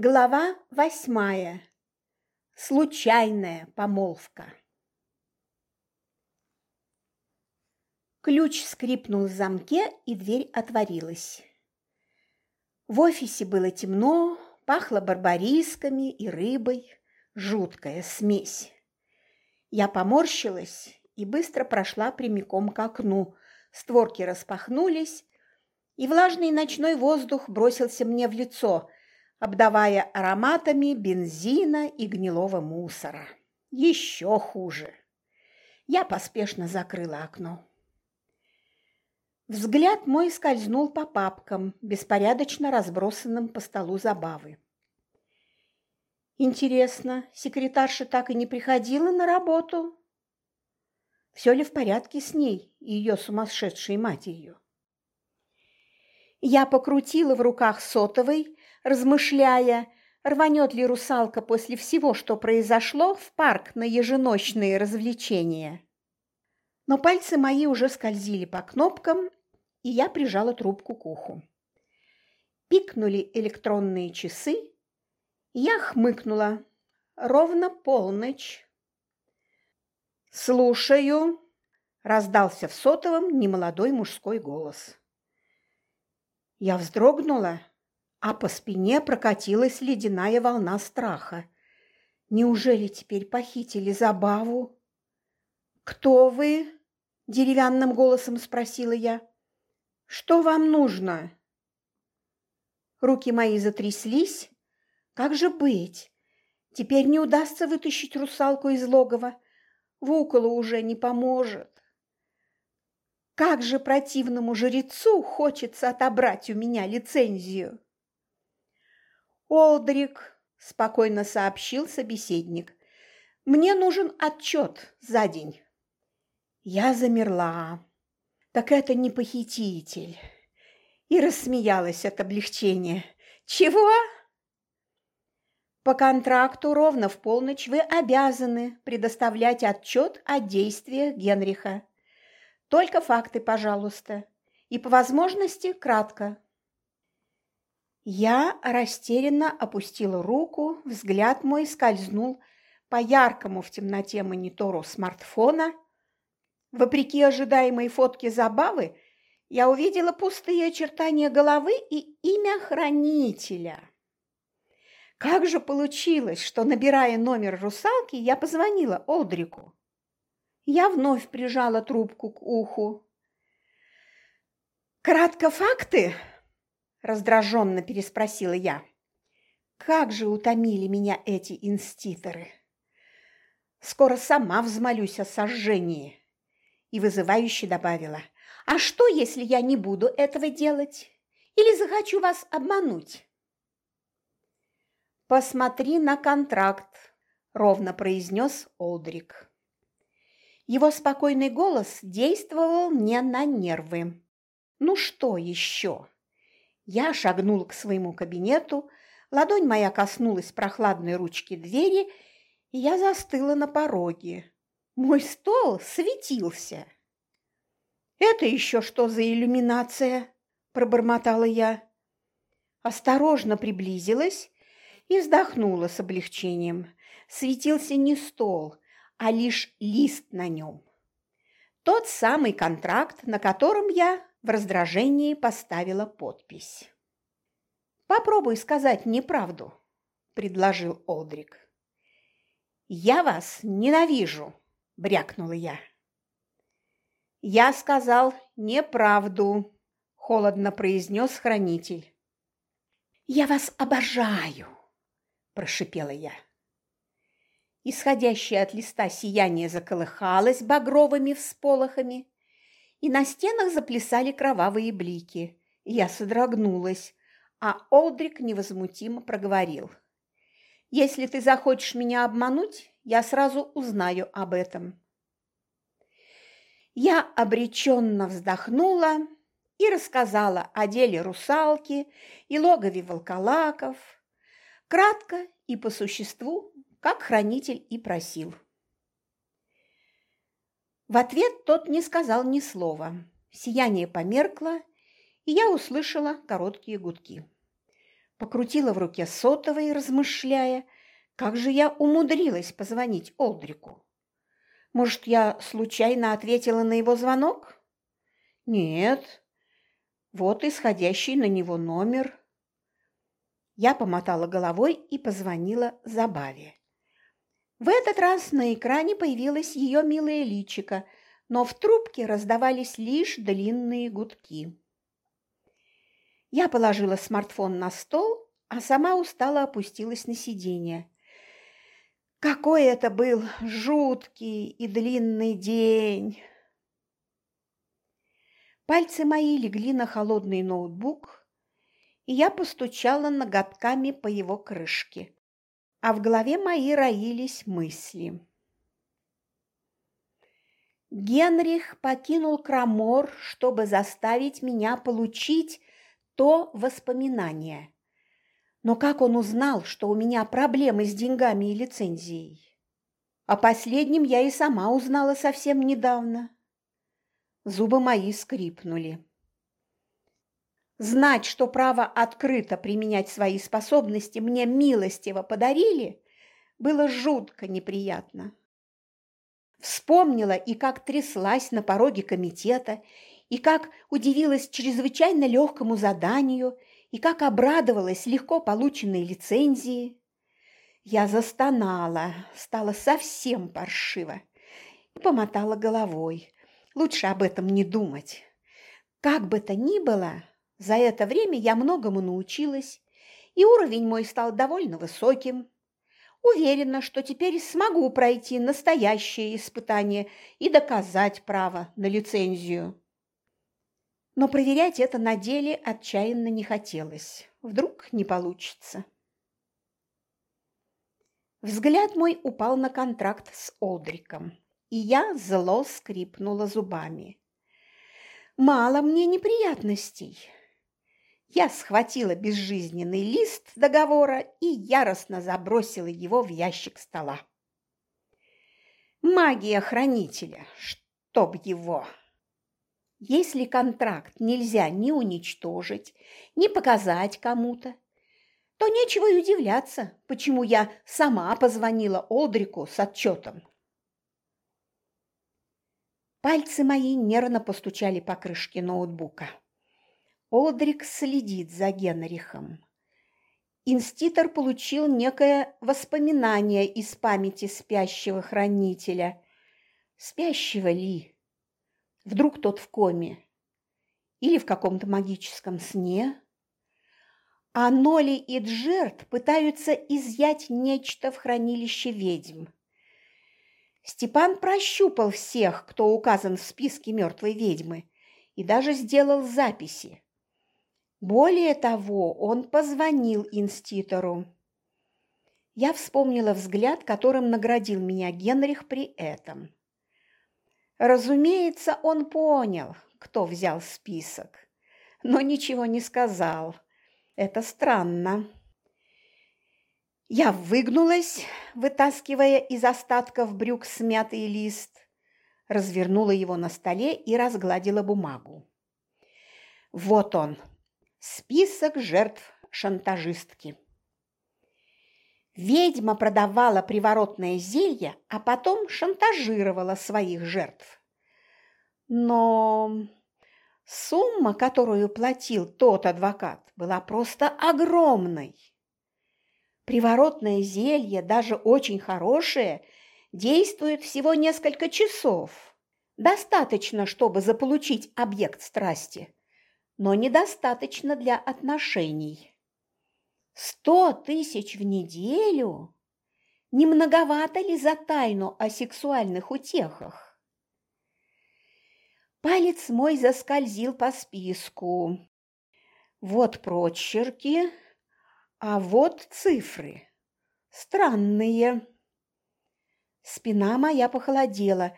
Глава восьмая. Случайная помолвка. Ключ скрипнул в замке, и дверь отворилась. В офисе было темно, пахло барбарисками и рыбой. Жуткая смесь. Я поморщилась и быстро прошла прямиком к окну. Створки распахнулись, и влажный ночной воздух бросился мне в лицо – обдавая ароматами бензина и гнилого мусора. Еще хуже. Я поспешно закрыла окно. Взгляд мой скользнул по папкам, беспорядочно разбросанным по столу забавы. Интересно, секретарша так и не приходила на работу? Все ли в порядке с ней и ее сумасшедшей матерью? Я покрутила в руках сотовый, размышляя, рванет ли русалка после всего, что произошло, в парк на еженочные развлечения. Но пальцы мои уже скользили по кнопкам, и я прижала трубку к уху. Пикнули электронные часы, и я хмыкнула. Ровно полночь. «Слушаю», – раздался в сотовом немолодой мужской голос. Я вздрогнула а по спине прокатилась ледяная волна страха. Неужели теперь похитили забаву? «Кто вы?» – деревянным голосом спросила я. «Что вам нужно?» Руки мои затряслись. Как же быть? Теперь не удастся вытащить русалку из логова. Вуколу уже не поможет. Как же противному жрецу хочется отобрать у меня лицензию. «Олдрик», – спокойно сообщил собеседник, – «мне нужен отчет за день». Я замерла. Так это не похититель. И рассмеялась от облегчения. «Чего?» По контракту ровно в полночь вы обязаны предоставлять отчет о действиях Генриха. Только факты, пожалуйста. И по возможности кратко. Я растерянно опустила руку, взгляд мой скользнул по яркому в темноте монитору смартфона. Вопреки ожидаемой фотке забавы, я увидела пустые очертания головы и имя хранителя. Как же получилось, что, набирая номер русалки, я позвонила Олдрику? Я вновь прижала трубку к уху. «Кратко факты?» Раздраженно переспросила я. Как же утомили меня эти инститоры! Скоро сама взмолюсь о сожжении. И вызывающе добавила, а что, если я не буду этого делать? Или захочу вас обмануть? Посмотри на контракт, ровно произнес Олдрик. Его спокойный голос действовал мне на нервы. Ну что еще? Я шагнул к своему кабинету, ладонь моя коснулась прохладной ручки двери, и я застыла на пороге. Мой стол светился. «Это еще что за иллюминация?» – пробормотала я. Осторожно приблизилась и вздохнула с облегчением. Светился не стол, а лишь лист на нем. Тот самый контракт, на котором я в раздражении поставила подпись. «Попробуй сказать неправду», – предложил Олдрик. «Я вас ненавижу», – брякнула я. «Я сказал неправду», – холодно произнес хранитель. «Я вас обожаю», – прошипела я. Исходящее от листа сияние заколыхалось багровыми всполохами, и на стенах заплясали кровавые блики. Я содрогнулась, а Олдрик невозмутимо проговорил. «Если ты захочешь меня обмануть, я сразу узнаю об этом». Я обреченно вздохнула и рассказала о деле русалки и логове волколаков, кратко и по существу, как хранитель и просил. В ответ тот не сказал ни слова. Сияние померкло, и я услышала короткие гудки. Покрутила в руке сотовый, размышляя, как же я умудрилась позвонить Олдрику. Может, я случайно ответила на его звонок? Нет. Вот исходящий на него номер. Я помотала головой и позвонила Забаве. В этот раз на экране появилась ее милая личико, но в трубке раздавались лишь длинные гудки. Я положила смартфон на стол, а сама устало опустилась на сиденье. Какой это был жуткий и длинный день! Пальцы мои легли на холодный ноутбук, и я постучала ноготками по его крышке, а в голове моей роились мысли. Генрих покинул Крамор, чтобы заставить меня получить то воспоминание. Но как он узнал, что у меня проблемы с деньгами и лицензией? О последнем я и сама узнала совсем недавно. Зубы мои скрипнули. Знать, что право открыто применять свои способности мне милостиво подарили, было жутко неприятно. Вспомнила и как тряслась на пороге комитета, и как удивилась чрезвычайно легкому заданию, и как обрадовалась легко полученной лицензии. Я застонала, стала совсем паршиво и помотала головой. Лучше об этом не думать. Как бы то ни было, за это время я многому научилась, и уровень мой стал довольно высоким. Уверена, что теперь смогу пройти настоящее испытание и доказать право на лицензию. Но проверять это на деле отчаянно не хотелось. Вдруг не получится. Взгляд мой упал на контракт с Олдриком, и я зло скрипнула зубами. Мало мне неприятностей. Я схватила безжизненный лист договора и яростно забросила его в ящик стола. Магия хранителя, чтоб его! Если контракт нельзя ни уничтожить, ни показать кому-то, то нечего и удивляться, почему я сама позвонила Олдрику с отчетом. Пальцы мои нервно постучали по крышке ноутбука. Олдрик следит за Генрихом. Инститор получил некое воспоминание из памяти спящего хранителя. Спящего ли? Вдруг тот в коме или в каком-то магическом сне? А Ноли и Джерт пытаются изъять нечто в хранилище ведьм. Степан прощупал всех, кто указан в списке мертвой ведьмы, и даже сделал записи. Более того, он позвонил инститору. Я вспомнила взгляд, которым наградил меня Генрих при этом. Разумеется, он понял, кто взял список, но ничего не сказал. Это странно. Я выгнулась, вытаскивая из остатков брюк смятый лист, развернула его на столе и разгладила бумагу. Вот он, список жертв шантажистки. Ведьма продавала приворотное зелье, а потом шантажировала своих жертв. Но сумма, которую платил тот адвокат, была просто огромной. Приворотное зелье, даже очень хорошее, действует всего несколько часов. Достаточно, чтобы заполучить объект страсти, но недостаточно для отношений. Сто тысяч в неделю? Не многовато ли за тайну о сексуальных утехах? Палец мой заскользил по списку. Вот прочерки, а вот цифры. Странные. Спина моя похолодела.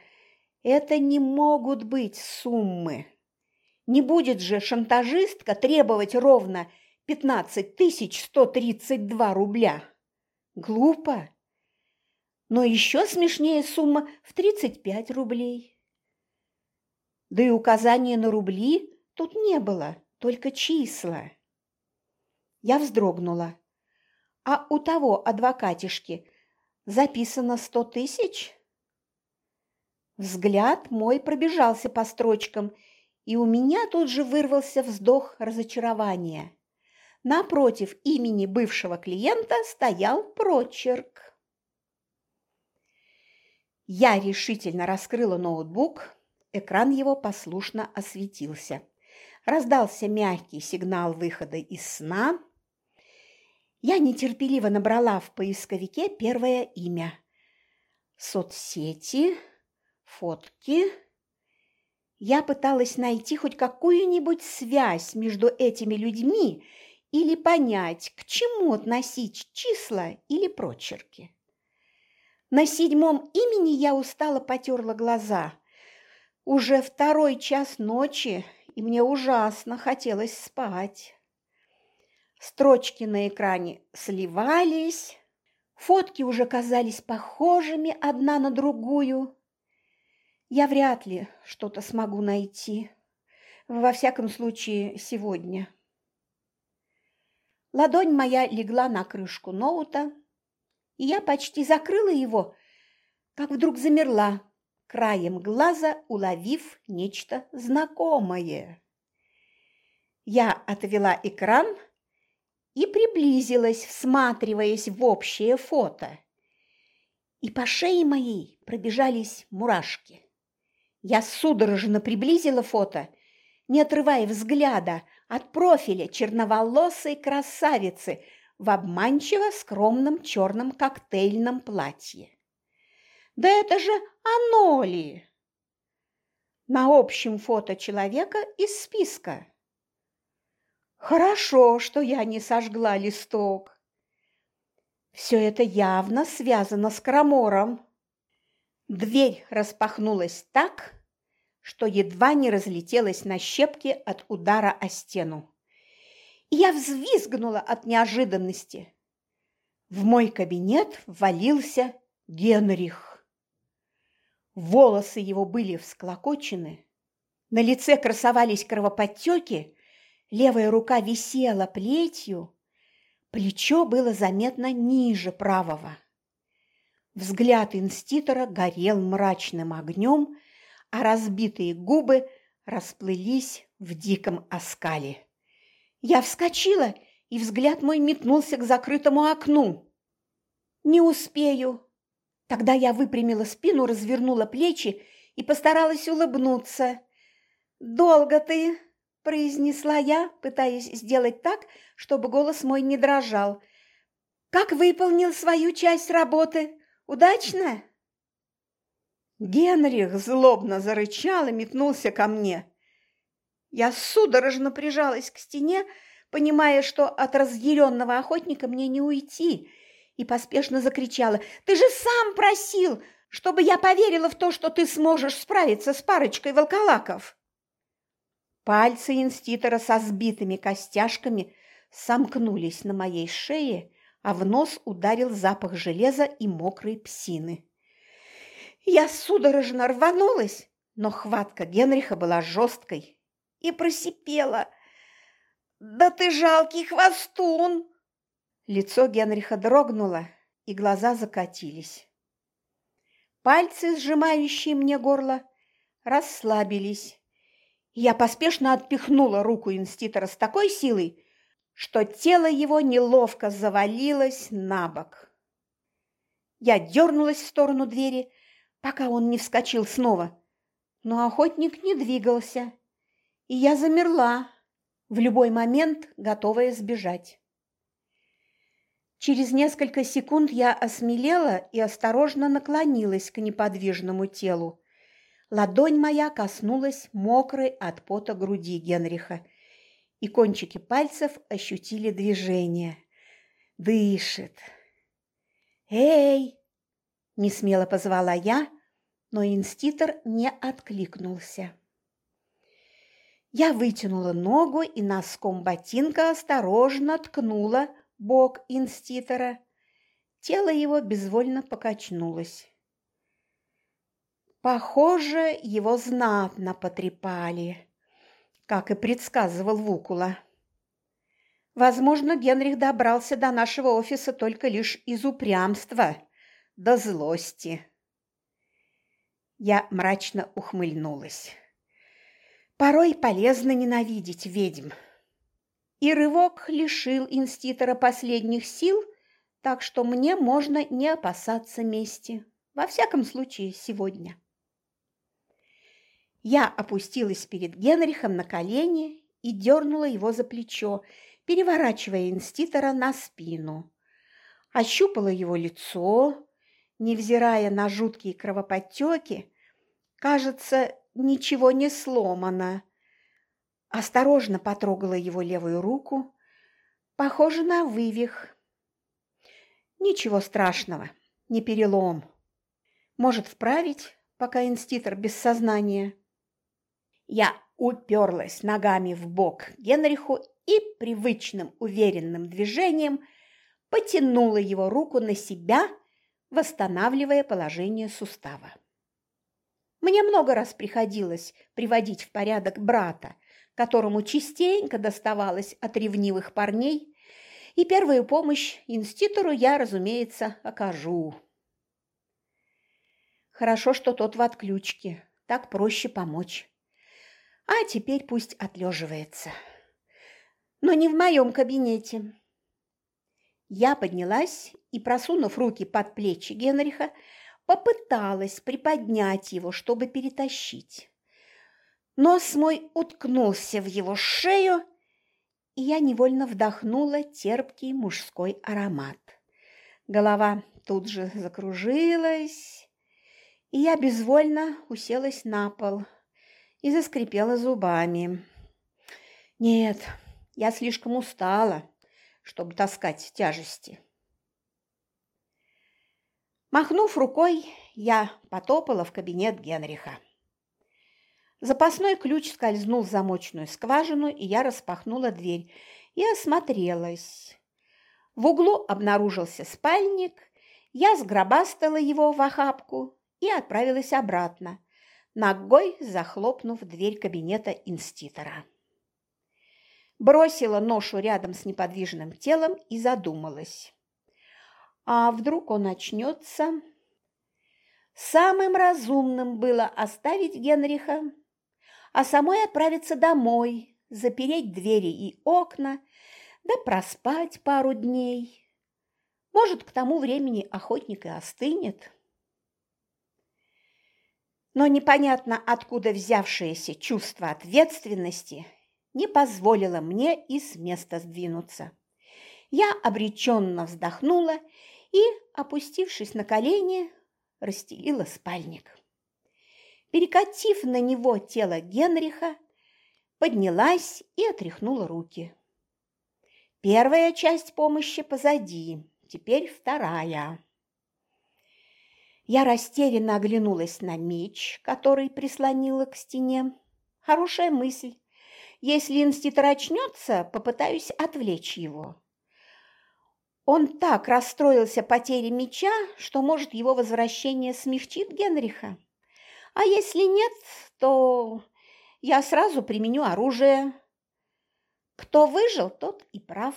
Это не могут быть суммы. Не будет же шантажистка требовать ровно пятнадцать тысяч сто тридцать два рубля. Глупо. Но еще смешнее сумма в тридцать пять рублей. Да и указания на рубли тут не было, только числа. Я вздрогнула. А у того адвокатишки записано сто тысяч? Взгляд мой пробежался по строчкам, и у меня тут же вырвался вздох разочарования. Напротив имени бывшего клиента стоял прочерк. Я решительно раскрыла ноутбук, экран его послушно осветился. Раздался мягкий сигнал выхода из сна. Я нетерпеливо набрала в поисковике первое имя. Соцсети, фотки. Я пыталась найти хоть какую-нибудь связь между этими людьми или понять, к чему относить числа или прочерки. На седьмом имени я устало потерла глаза. Уже второй час ночи, и мне ужасно хотелось спать. Строчки на экране сливались, фотки уже казались похожими одна на другую. Я вряд ли что-то смогу найти, во всяком случае сегодня. Ладонь моя легла на крышку ноута, и я почти закрыла его, как вдруг замерла, краем глаза уловив нечто знакомое. Я отвела экран и приблизилась, всматриваясь в общее фото. И по шее моей пробежались мурашки. Я судорожно приблизила фото, не отрывая взгляда от профиля черноволосой красавицы в обманчиво скромном черном коктейльном платье. Да это же оно ли? На общем фото человека из списка. Хорошо, что я не сожгла листок. Все это явно связано с Крамором. Дверь распахнулась так, что едва не разлетелась на щепки от удара о стену. И я взвизгнула от неожиданности. В мой кабинет ввалился Генрих. Волосы его были всклокочены, на лице красовались кровоподтеки, левая рука висела плетью, плечо было заметно ниже правого. Взгляд инститора горел мрачным огнем, а разбитые губы расплылись в диком оскале. Я вскочила, и взгляд мой метнулся к закрытому окну. «Не успею!» Тогда я выпрямила спину, развернула плечи и постаралась улыбнуться. «Долго ты!» – произнесла я, пытаясь сделать так, чтобы голос мой не дрожал. «Как выполнил свою часть работы? Удачно?» Генрих злобно зарычал и метнулся ко мне. Я судорожно прижалась к стене, понимая, что от разъяренного охотника мне не уйти, и поспешно закричала. «Ты же сам просил, чтобы я поверила в то, что ты сможешь справиться с парочкой волколаков!» Пальцы инститора со сбитыми костяшками сомкнулись на моей шее, а в нос ударил запах железа и мокрой псины. Я судорожно рванулась, но хватка Генриха была жесткой и просипела. «Да ты жалкий хвостун!» Лицо Генриха дрогнуло, и глаза закатились. Пальцы, сжимающие мне горло, расслабились. Я поспешно отпихнула руку инститора с такой силой, что тело его неловко завалилось на бок. Я дернулась в сторону двери, пока он не вскочил снова. Но охотник не двигался, и я замерла, в любой момент готовая сбежать. Через несколько секунд я осмелела и осторожно наклонилась к неподвижному телу. Ладонь моя коснулась мокрой от пота груди Генриха, и кончики пальцев ощутили движение. Дышит. «Эй!» – несмело позвала я, но инститор не откликнулся. Я вытянула ногу и носком ботинка осторожно ткнула бок инститора. Тело его безвольно покачнулось. Похоже, его знатно потрепали, как и предсказывал Вукула. Возможно, Генрих добрался до нашего офиса только лишь из упрямства, до злости. Я мрачно ухмыльнулась. Порой полезно ненавидеть ведьм. И рывок лишил инститора последних сил, так что мне можно не опасаться мести. Во всяком случае, сегодня. Я опустилась перед Генрихом на колени и дернула его за плечо, переворачивая инститора на спину. Ощупала его лицо, невзирая на жуткие кровоподтеки, кажется, ничего не сломано. Осторожно потрогала его левую руку, похоже на вывих. Ничего страшного, не перелом. Может вправить, пока инститор без сознания. Я уперлась ногами в бок Генриху и привычным уверенным движением потянула его руку на себя, восстанавливая положение сустава. Мне много раз приходилось приводить в порядок брата, которому частенько доставалось от ревнивых парней, и первую помощь инститору я, разумеется, окажу. Хорошо, что тот в отключке, так проще помочь. А теперь пусть отлеживается. Но не в моем кабинете. Я поднялась и, просунув руки под плечи Генриха, попыталась приподнять его, чтобы перетащить. Нос мой уткнулся в его шею, и я невольно вдохнула терпкий мужской аромат. Голова тут же закружилась, и я безвольно уселась на пол и заскрипела зубами. Нет, я слишком устала, чтобы таскать тяжести. Махнув рукой, я потопала в кабинет Генриха. Запасной ключ скользнул в замочную скважину, и я распахнула дверь и осмотрелась. В углу обнаружился спальник, я сгробастала его в охапку и отправилась обратно, ногой захлопнув дверь кабинета инститора. Бросила ношу рядом с неподвижным телом и задумалась. А вдруг он очнется? Самым разумным было оставить Генриха, а самой отправиться домой, запереть двери и окна, да проспать пару дней. Может, к тому времени охотник и остынет но непонятно откуда взявшееся чувство ответственности не позволило мне и с места сдвинуться. Я обреченно вздохнула и, опустившись на колени, расстелила спальник. Перекатив на него тело Генриха, поднялась и отряхнула руки. Первая часть помощи позади, теперь вторая. Я растерянно оглянулась на меч, который прислонила к стене. Хорошая мысль. Если инститор очнется, попытаюсь отвлечь его. Он так расстроился потерей меча, что, может, его возвращение смягчит Генриха. А если нет, то я сразу применю оружие. Кто выжил, тот и прав.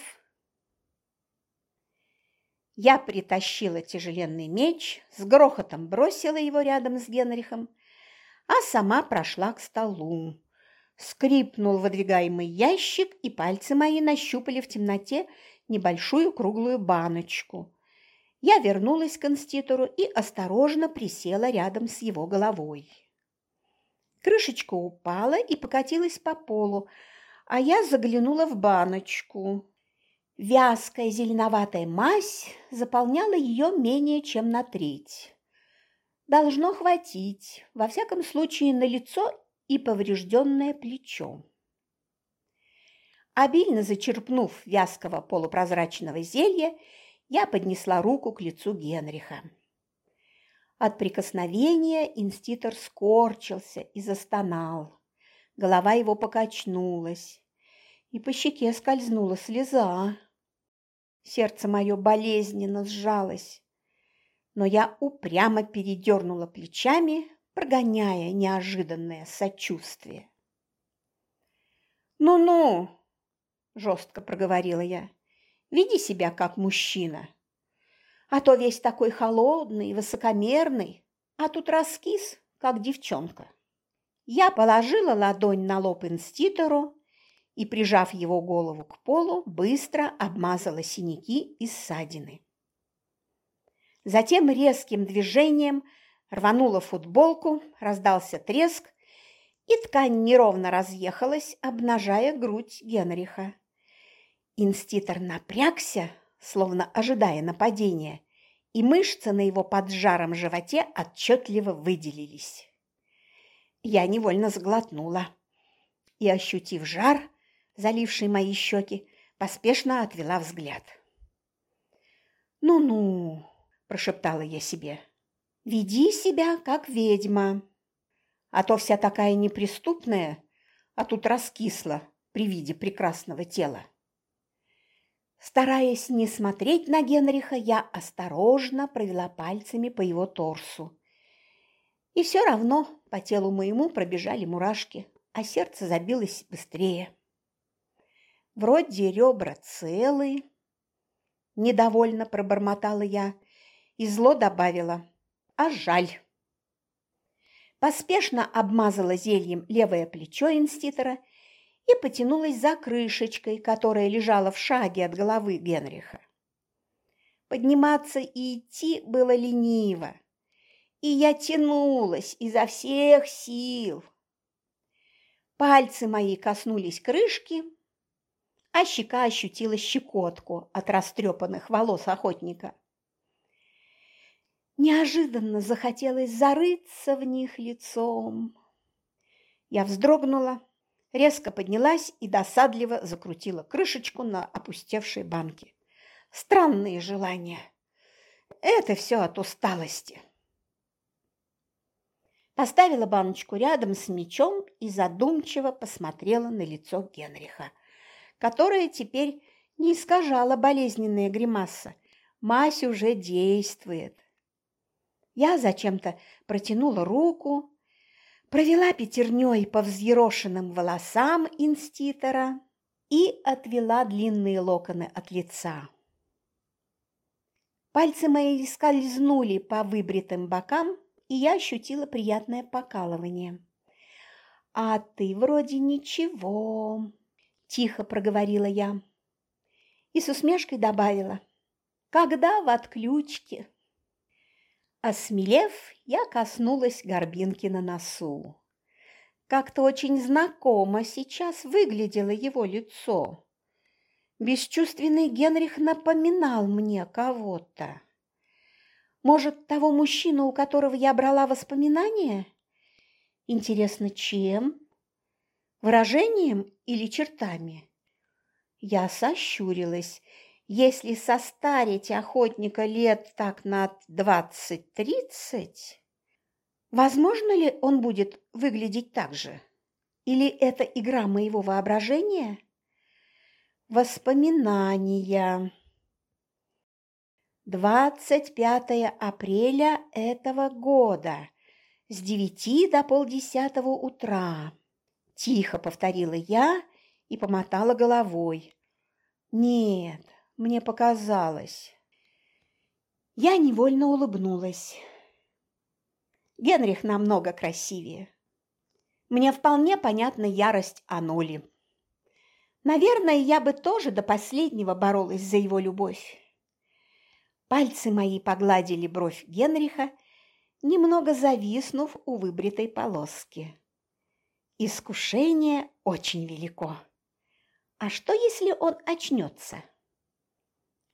Я притащила тяжеленный меч, с грохотом бросила его рядом с Генрихом, а сама прошла к столу. Скрипнул выдвигаемый ящик, и пальцы мои нащупали в темноте небольшую круглую баночку. Я вернулась к инститору и осторожно присела рядом с его головой. Крышечка упала и покатилась по полу, а я заглянула в баночку. Вязкая зеленоватая мазь заполняла ее менее чем на треть. Должно хватить, во всяком случае, на лицо и поврежденное плечо. Обильно зачерпнув вязкого полупрозрачного зелья, я поднесла руку к лицу Генриха. От прикосновения инститор скорчился и застонал. Голова его покачнулась, и по щеке скользнула слеза. Сердце мое болезненно сжалось, но я упрямо передернула плечами, прогоняя неожиданное сочувствие. «Ну-ну, – жестко проговорила я. «Веди себя как мужчина. А то весь такой холодный, высокомерный, а тут раскис, как девчонка». Я положила ладонь на лоб инститору и, прижав его голову к полу, быстро обмазала синяки и ссадины. Затем резким движением рванула футболку, раздался треск, и ткань неровно разъехалась, обнажая грудь Генриха. Инститор напрягся, словно ожидая нападения, и мышцы на его поджаром животе отчетливо выделились. Я невольно сглотнула и, ощутив жар, заливший мои щеки, поспешно отвела взгляд. «Ну-ну», – прошептала я себе, – «веди себя, как ведьма, а то вся такая неприступная, а тут раскисла при виде прекрасного тела». Стараясь не смотреть на Генриха, я осторожно провела пальцами по его торсу. И все равно по телу моему пробежали мурашки, а сердце забилось быстрее. Вроде ребра целые. Недовольно пробормотала я и зло добавила. А жаль. Поспешно обмазала зельем левое плечо инститора и потянулась за крышечкой, которая лежала в шаге от головы Генриха. Подниматься и идти было лениво, и я тянулась изо всех сил. Пальцы мои коснулись крышки, а щека ощутила щекотку от растрепанных волос охотника. Неожиданно захотелось зарыться в них лицом. Я вздрогнула, резко поднялась и досадливо закрутила крышечку на опустевшей банке. Странные желания. Это все от усталости. Поставила баночку рядом с мечом и задумчиво посмотрела на лицо Генриха – которая теперь не искажала болезненная гримаса. Мазь уже действует. Я зачем-то протянула руку, провела пятерней по взъерошенным волосам инститора и отвела длинные локоны от лица. Пальцы мои скользнули по выбритым бокам, и я ощутила приятное покалывание. «А ты вроде ничего», тихо проговорила я. И с усмешкой добавила. Когда в отключке? Осмелев, я коснулась горбинки на носу. Как-то очень знакомо сейчас выглядело его лицо. Бесчувственный Генрих напоминал мне кого-то. Может, того мужчину, у которого я брала воспоминания? Интересно, чем? Выражением или чертами? Я сощурилась. Если состарить охотника лет так на двадцать-тридцать, возможно ли он будет выглядеть так же? Или это игра моего воображения? Воспоминания. 25 апреля этого года с девяти до полдесятого утра. Тихо повторила я и помотала головой. Нет, мне показалось. Я невольно улыбнулась. Генрих намного красивее. Мне вполне понятна ярость Аноли. Наверное, я бы тоже до последнего боролась за его любовь. Пальцы мои погладили бровь Генриха, немного зависнув у выбритой полоски. Искушение очень велико. А что, если он очнется?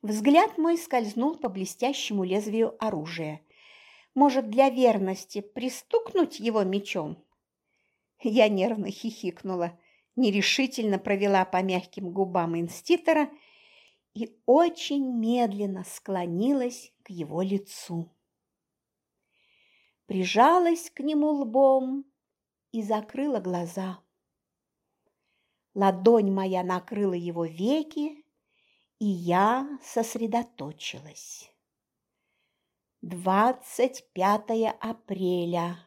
Взгляд мой скользнул по блестящему лезвию оружия. Может, для верности пристукнуть его мечом? Я нервно хихикнула, нерешительно провела по мягким губам инститора и очень медленно склонилась к его лицу. Прижалась к нему лбом и закрыла глаза. Ладонь моя накрыла его веки, и я сосредоточилась. 25 апреля,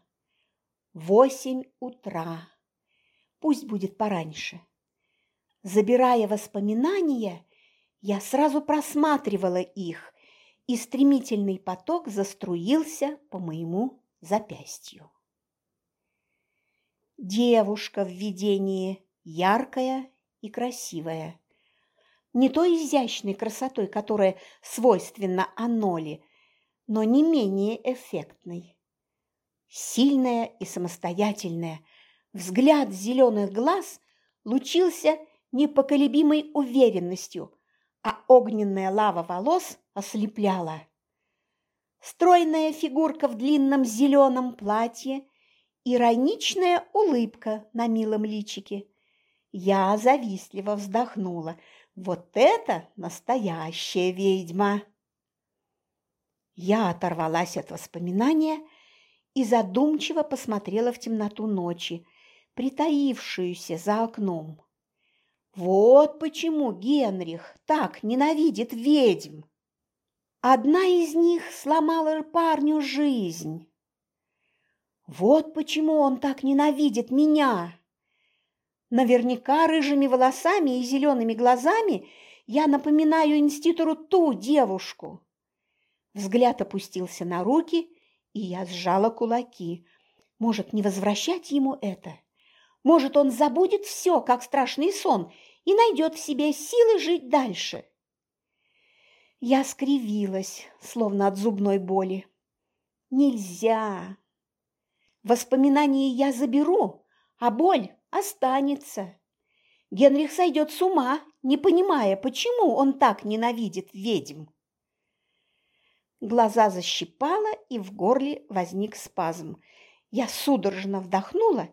8 утра. Пусть будет пораньше. Забирая воспоминания, я сразу просматривала их, и стремительный поток заструился по моему запястью. Девушка в видении яркая и красивая. Не той изящной красотой, которая свойственна Аноле, но не менее эффектной. Сильная и самостоятельная, взгляд зеленых глаз лучился непоколебимой уверенностью, а огненная лава волос ослепляла. Стройная фигурка в длинном зеленом платье, ироничная улыбка на милом личике. Я завистливо вздохнула. Вот это настоящая ведьма! Я оторвалась от воспоминания и задумчиво посмотрела в темноту ночи, притаившуюся за окном. Вот почему Генрих так ненавидит ведьм. Одна из них сломала парню жизнь. Вот почему он так ненавидит меня. Наверняка рыжими волосами и зелеными глазами я напоминаю инститору ту девушку. Взгляд опустился на руки, и я сжала кулаки. Может, не возвращать ему это? Может, он забудет все, как страшный сон, и найдет в себе силы жить дальше? Я скривилась, словно от зубной боли. Нельзя. Воспоминания я заберу, а боль останется. Генрих сойдет с ума, не понимая, почему он так ненавидит ведьм. Глаза защипало, и в горле возник спазм. Я судорожно вдохнула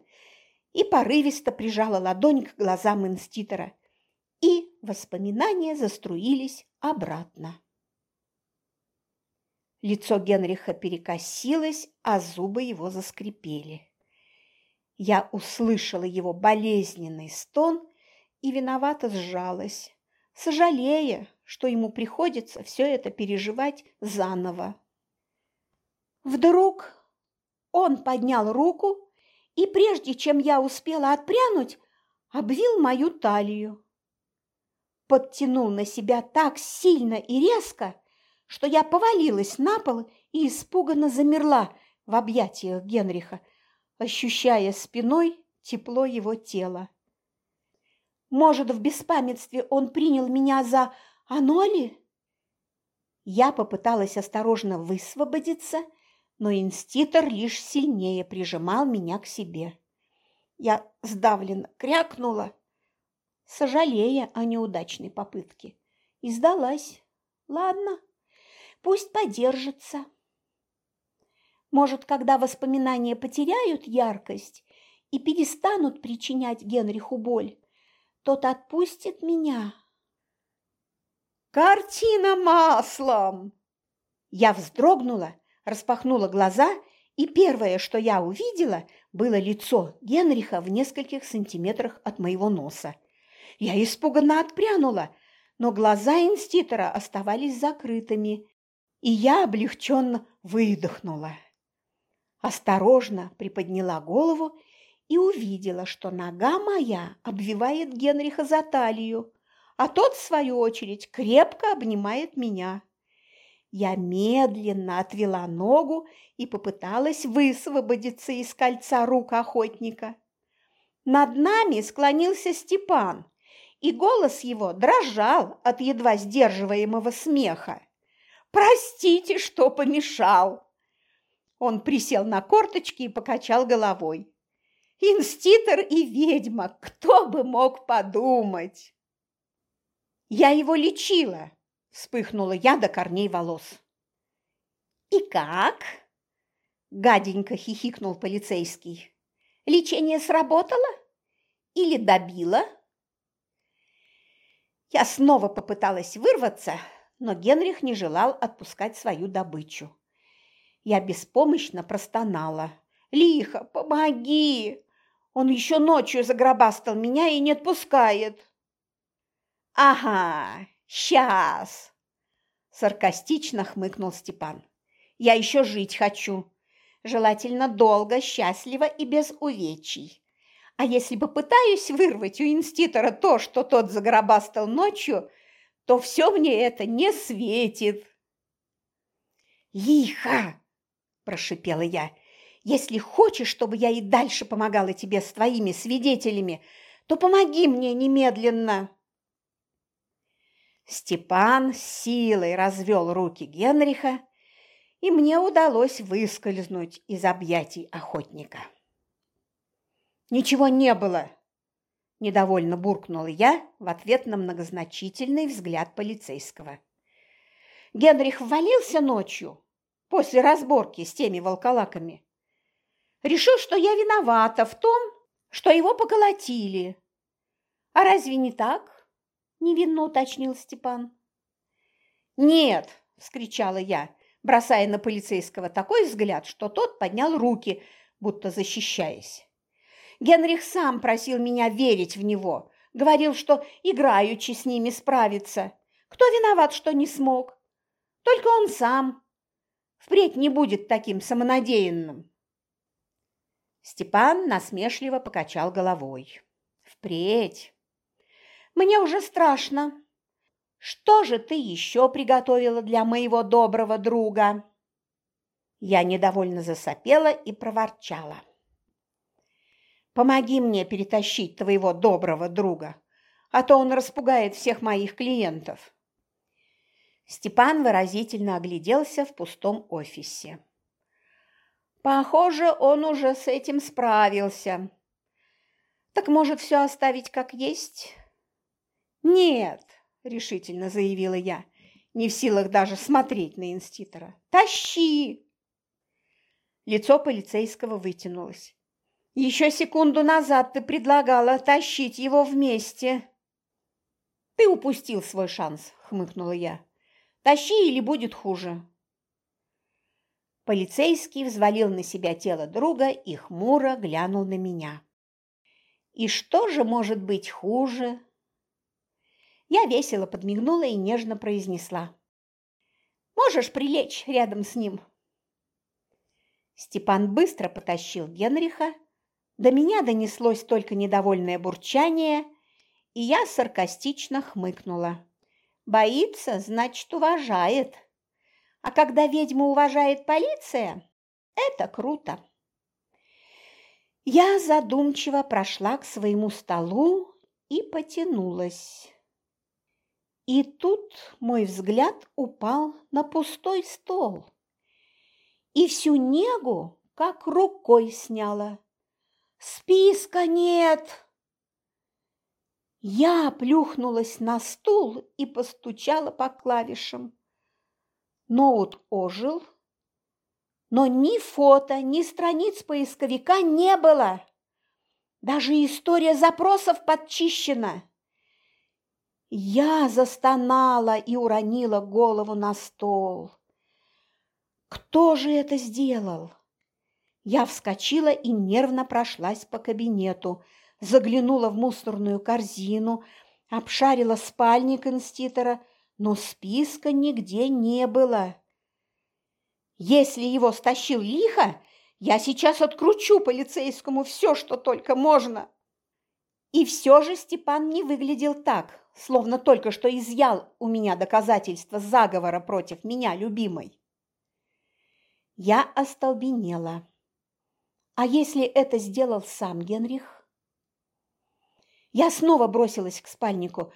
и порывисто прижала ладонь к глазам инститора. И воспоминания заструились обратно. Лицо Генриха перекосилось, а зубы его заскрипели. Я услышала его болезненный стон и виновато сжалась, сожалея, что ему приходится все это переживать заново. Вдруг он поднял руку и, прежде чем я успела отпрянуть, обвил мою талию. Подтянул на себя так сильно и резко, что я повалилась на пол и испуганно замерла в объятиях Генриха, ощущая спиной тепло его тела. Может, в беспамятстве он принял меня за Аноли? Я попыталась осторожно высвободиться, но инститор лишь сильнее прижимал меня к себе. Я сдавленно крякнула, сожалея о неудачной попытке, и сдалась. Ладно, пусть подержится. Может, когда воспоминания потеряют яркость и перестанут причинять Генриху боль, тот отпустит меня, Картина маслом!» Я вздрогнула, распахнула глаза, и первое, что я увидела, было лицо Генриха в нескольких сантиметрах от моего носа. Я испуганно отпрянула, но глаза инститора оставались закрытыми, и я облегченно выдохнула. Осторожно приподняла голову и увидела, что нога моя обвивает Генриха за талию, а тот, в свою очередь, крепко обнимает меня. Я медленно отвела ногу и попыталась высвободиться из кольца рук охотника. Над нами склонился Степан, и голос его дрожал от едва сдерживаемого смеха. «Простите, что помешал!» Он присел на корточки и покачал головой. «Инститор и ведьма, кто бы мог подумать!» Я его лечила, вспыхнула я до корней волос. И как? Гаденько хихикнул полицейский. Лечение сработало? Или добило? Я снова попыталась вырваться, но Генрих не желал отпускать свою добычу. Я беспомощно простонала. «Лихо, помоги! Он еще ночью загробастал меня и не отпускает!» «Ага, сейчас!» – саркастично хмыкнул Степан. «Я еще жить хочу. Желательно долго, счастливо и без увечий. А если попытаюсь вырвать у инститора то, что тот загробастал ночью, то все мне это не светит. «Лихо!» – прошипела я. «Если хочешь, чтобы я и дальше помогала тебе с твоими свидетелями, то помоги мне немедленно!» Степан силой развел руки Генриха, и мне удалось выскользнуть из объятий охотника. «Ничего не было!» – недовольно буркнула я в ответ на многозначительный взгляд полицейского. Генрих ввалился ночью, после разборки с теми волколаками. Решил, что я виновата в том, что его поколотили. А разве не так? Невинно уточнил Степан. Нет, вскричала я, бросая на полицейского такой взгляд, что тот поднял руки, будто защищаясь. Генрих сам просил меня верить в него, говорил, что играючи с ними справится. Кто виноват, что не смог? Только он сам. Впредь не будет таким самонадеянным. Степан насмешливо покачал головой. Впредь. Мне уже страшно. Что же ты еще приготовила для моего доброго друга? Я недовольно засопела и проворчала. Помоги мне перетащить твоего доброго друга, а то он распугает всех моих клиентов. Степан выразительно огляделся в пустом офисе. Похоже, он уже с этим справился. Так может, все оставить как есть? Нет, решительно заявила я, не в силах даже смотреть на инститора. Тащи! Лицо полицейского вытянулось. Еще секунду назад ты предлагала тащить его вместе. Ты упустил свой шанс, хмыкнула я. Тащи или будет хуже. Полицейский взвалил на себя тело друга и хмуро глянул на меня. И что же может быть хуже? Я весело подмигнула и нежно произнесла. Можешь прилечь рядом с ним. Степан быстро потащил Генриха. До меня донеслось только недовольное бурчание, и я саркастично хмыкнула. Боится, значит, уважает. А когда ведьму уважает полиция, это круто. Я задумчиво прошла к своему столу и потянулась. И тут мой взгляд упал на пустой стол. И всю негу как рукой сняла. Списка нет! Я плюхнулась на стул и постучала по клавишам. Ноут ожил, но ни фото, ни страниц поисковика не было. Даже история запросов подчищена. Я застонала и уронила голову на стол. Кто же это сделал? Я вскочила и нервно прошлась по кабинету – заглянула в мусорную корзину, обшарила спальник инститора, но списка нигде не было. Если его стащил лихо, я сейчас откручу полицейскому все, что только можно. И все же Степан не выглядел так, словно только что изъял у меня доказательства заговора против меня, любимой. Я остолбенела. А если это сделал сам Генрих? Я снова бросилась к спальнику,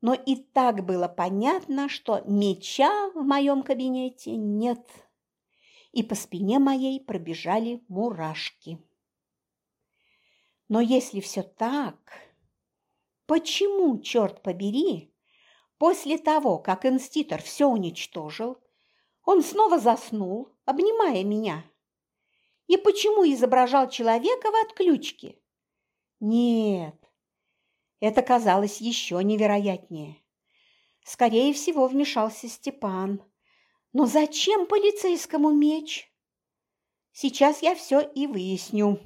но и так было понятно, что меча в моем кабинете нет. И по спине моей пробежали мурашки. Но если все так, почему, черт побери, после того, как инститор все уничтожил, он снова заснул, обнимая меня? И почему изображал человека в отключке? Нет, это казалось еще невероятнее. Скорее всего, вмешался Степан. Но зачем полицейскому меч? Сейчас я все и выясню.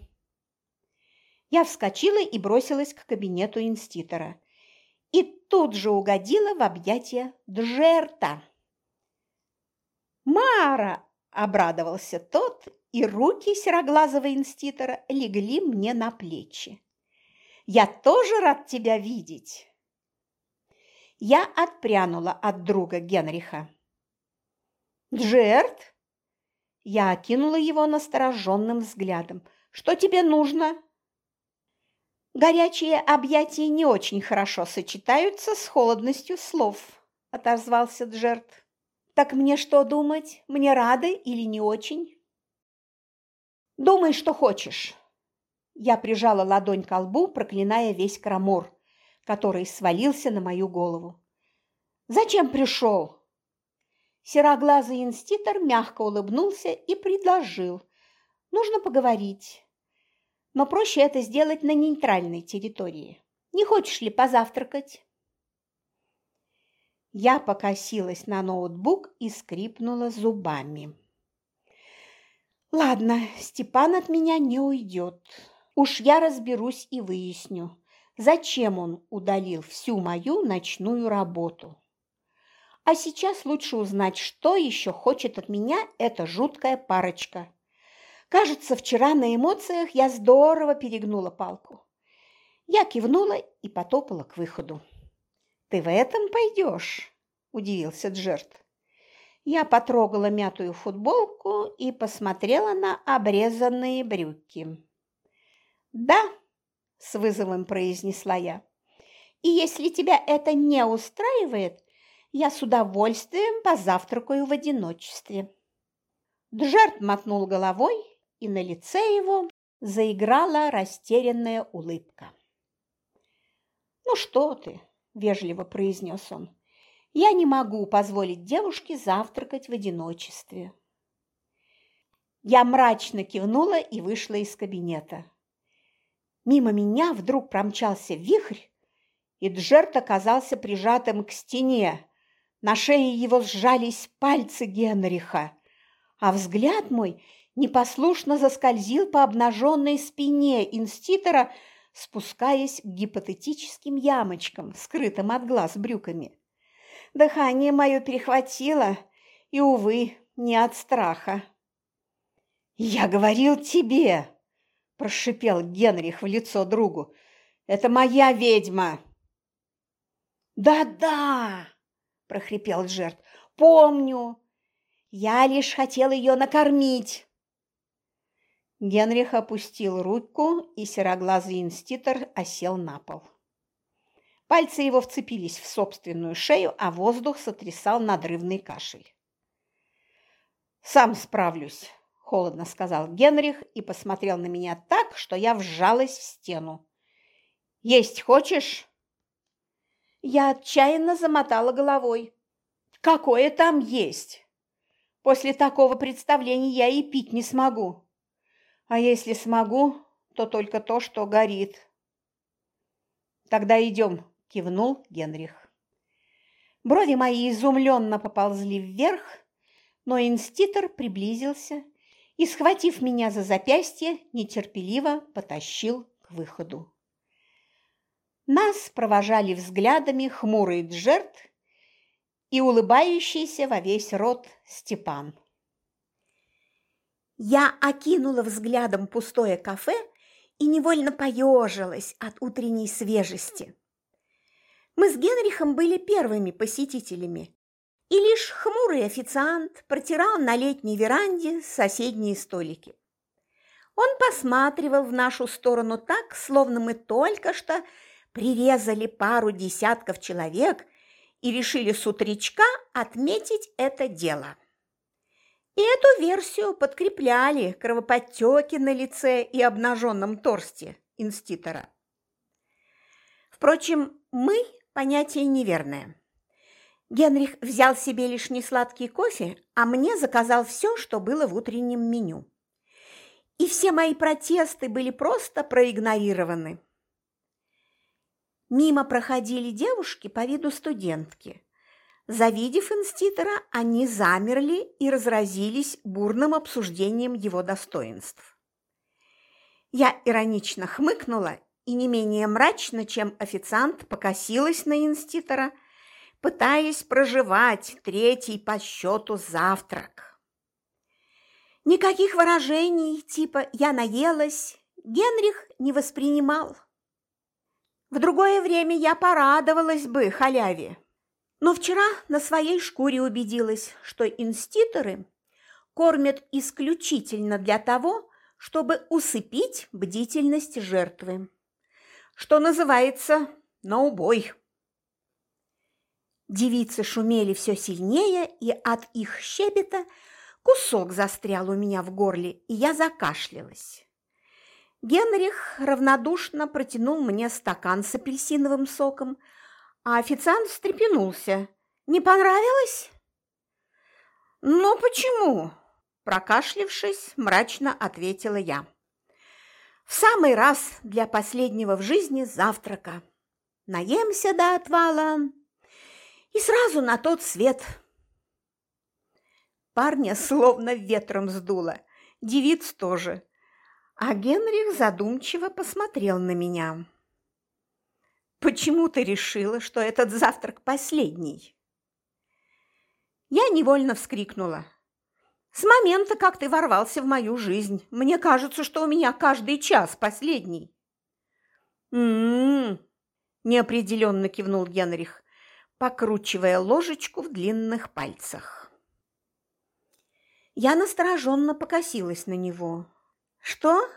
Я вскочила и бросилась к кабинету инститора. И тут же угодила в объятия Джерта. «Мара!» – обрадовался тот, и руки сероглазого инститора легли мне на плечи. Я тоже рад тебя видеть!» Я отпрянула от друга Генриха. «Джерт?» Я окинула его настороженным взглядом. «Что тебе нужно?» «Горячие объятия не очень хорошо сочетаются с холодностью слов», – отозвался Джерт. «Так мне что думать? Мне рады или не очень?» «Думай, что хочешь». Я прижала ладонь к лбу, проклиная весь крамор, который свалился на мою голову. «Зачем пришел?» Сероглазый инститор мягко улыбнулся и предложил. «Нужно поговорить. Но проще это сделать на нейтральной территории. Не хочешь ли позавтракать?» Я покосилась на ноутбук и скрипнула зубами. «Ладно, Степан от меня не уйдет. Уж я разберусь и выясню, зачем он удалил всю мою ночную работу. А сейчас лучше узнать, что еще хочет от меня эта жуткая парочка. Кажется, вчера на эмоциях я здорово перегнула палку. Я кивнула и потопала к выходу. «Ты в этом пойдешь?» – удивился Джерт. Я потрогала мятую футболку и посмотрела на обрезанные брюки. «Да», – с вызовом произнесла я. «И если тебя это не устраивает, я с удовольствием позавтракаю в одиночестве». Джерт мотнул головой, и на лице его заиграла растерянная улыбка. «Ну что ты?» – вежливо произнес он. «Я не могу позволить девушке завтракать в одиночестве». Я мрачно кивнула и вышла из кабинета. Мимо меня вдруг промчался вихрь, и Джерт оказался прижатым к стене. На шее его сжались пальцы Генриха, а взгляд мой непослушно заскользил по обнаженной спине инститора, спускаясь к гипотетическим ямочкам, скрытым от глаз брюками. Дыхание мое перехватило, и, увы, не от страха. «Я говорил тебе!» прошипел Генрих в лицо другу. «Это моя ведьма!» «Да-да!» – прохрипел Джерт. «Помню! Я лишь хотел ее накормить!» Генрих опустил руку, и сероглазый инститор осел на пол. Пальцы его вцепились в собственную шею, а воздух сотрясал надрывный кашель. «Сам справлюсь», холодно сказал Генрих и посмотрел на меня так, что я вжалась в стену. «Есть хочешь?» Я отчаянно замотала головой. «Какое там есть? После такого представления я и пить не смогу. А если смогу, то только то, что горит». «Тогда идем», – кивнул Генрих. Брови мои изумленно поползли вверх, но инститор приблизился и, схватив меня за запястье, нетерпеливо потащил к выходу. Нас провожали взглядами хмурый Джерт и улыбающийся во весь рот Степан. Я окинула взглядом пустое кафе и невольно поежилась от утренней свежести. Мы с Генрихом были первыми посетителями, и лишь хмурый официант протирал на летней веранде соседние столики. Он посматривал в нашу сторону так, словно мы только что прирезали пару десятков человек и решили с утречка отметить это дело. И эту версию подкрепляли кровоподтеки на лице и обнаженном торсте инститора. Впрочем, мы – понятие неверное. Генрих взял себе лишь несладкий кофе, а мне заказал все, что было в утреннем меню. И все мои протесты были просто проигнорированы. Мимо проходили девушки по виду студентки. Завидев инститора, они замерли и разразились бурным обсуждением его достоинств. Я иронично хмыкнула и не менее мрачно, чем официант, покосилась на инститора – пытаясь проживать третий по счету завтрак. Никаких выражений типа «я наелась» Генрих не воспринимал. В другое время я порадовалась бы халяве. Но вчера на своей шкуре убедилась, что инститоры кормят исключительно для того, чтобы усыпить бдительность жертвы. Что называется, на убой. Девицы шумели все сильнее, и от их щебета кусок застрял у меня в горле, и я закашлялась. Генрих равнодушно протянул мне стакан с апельсиновым соком, а официант встрепенулся. «Не понравилось?» «Ну почему?» – прокашлившись, мрачно ответила я. «В самый раз для последнего в жизни завтрака. Наемся до отвала и сразу на тот свет». Парня словно ветром сдуло, девиц тоже – а Генрих задумчиво посмотрел на меня. «Почему ты решила, что этот завтрак последний?» Я невольно вскрикнула. «С момента, как ты ворвался в мою жизнь, мне кажется, что у меня каждый час последний». «М-м-м», неопределенно кивнул Генрих, покручивая ложечку в длинных пальцах. Я настороженно покосилась на него. «Что?»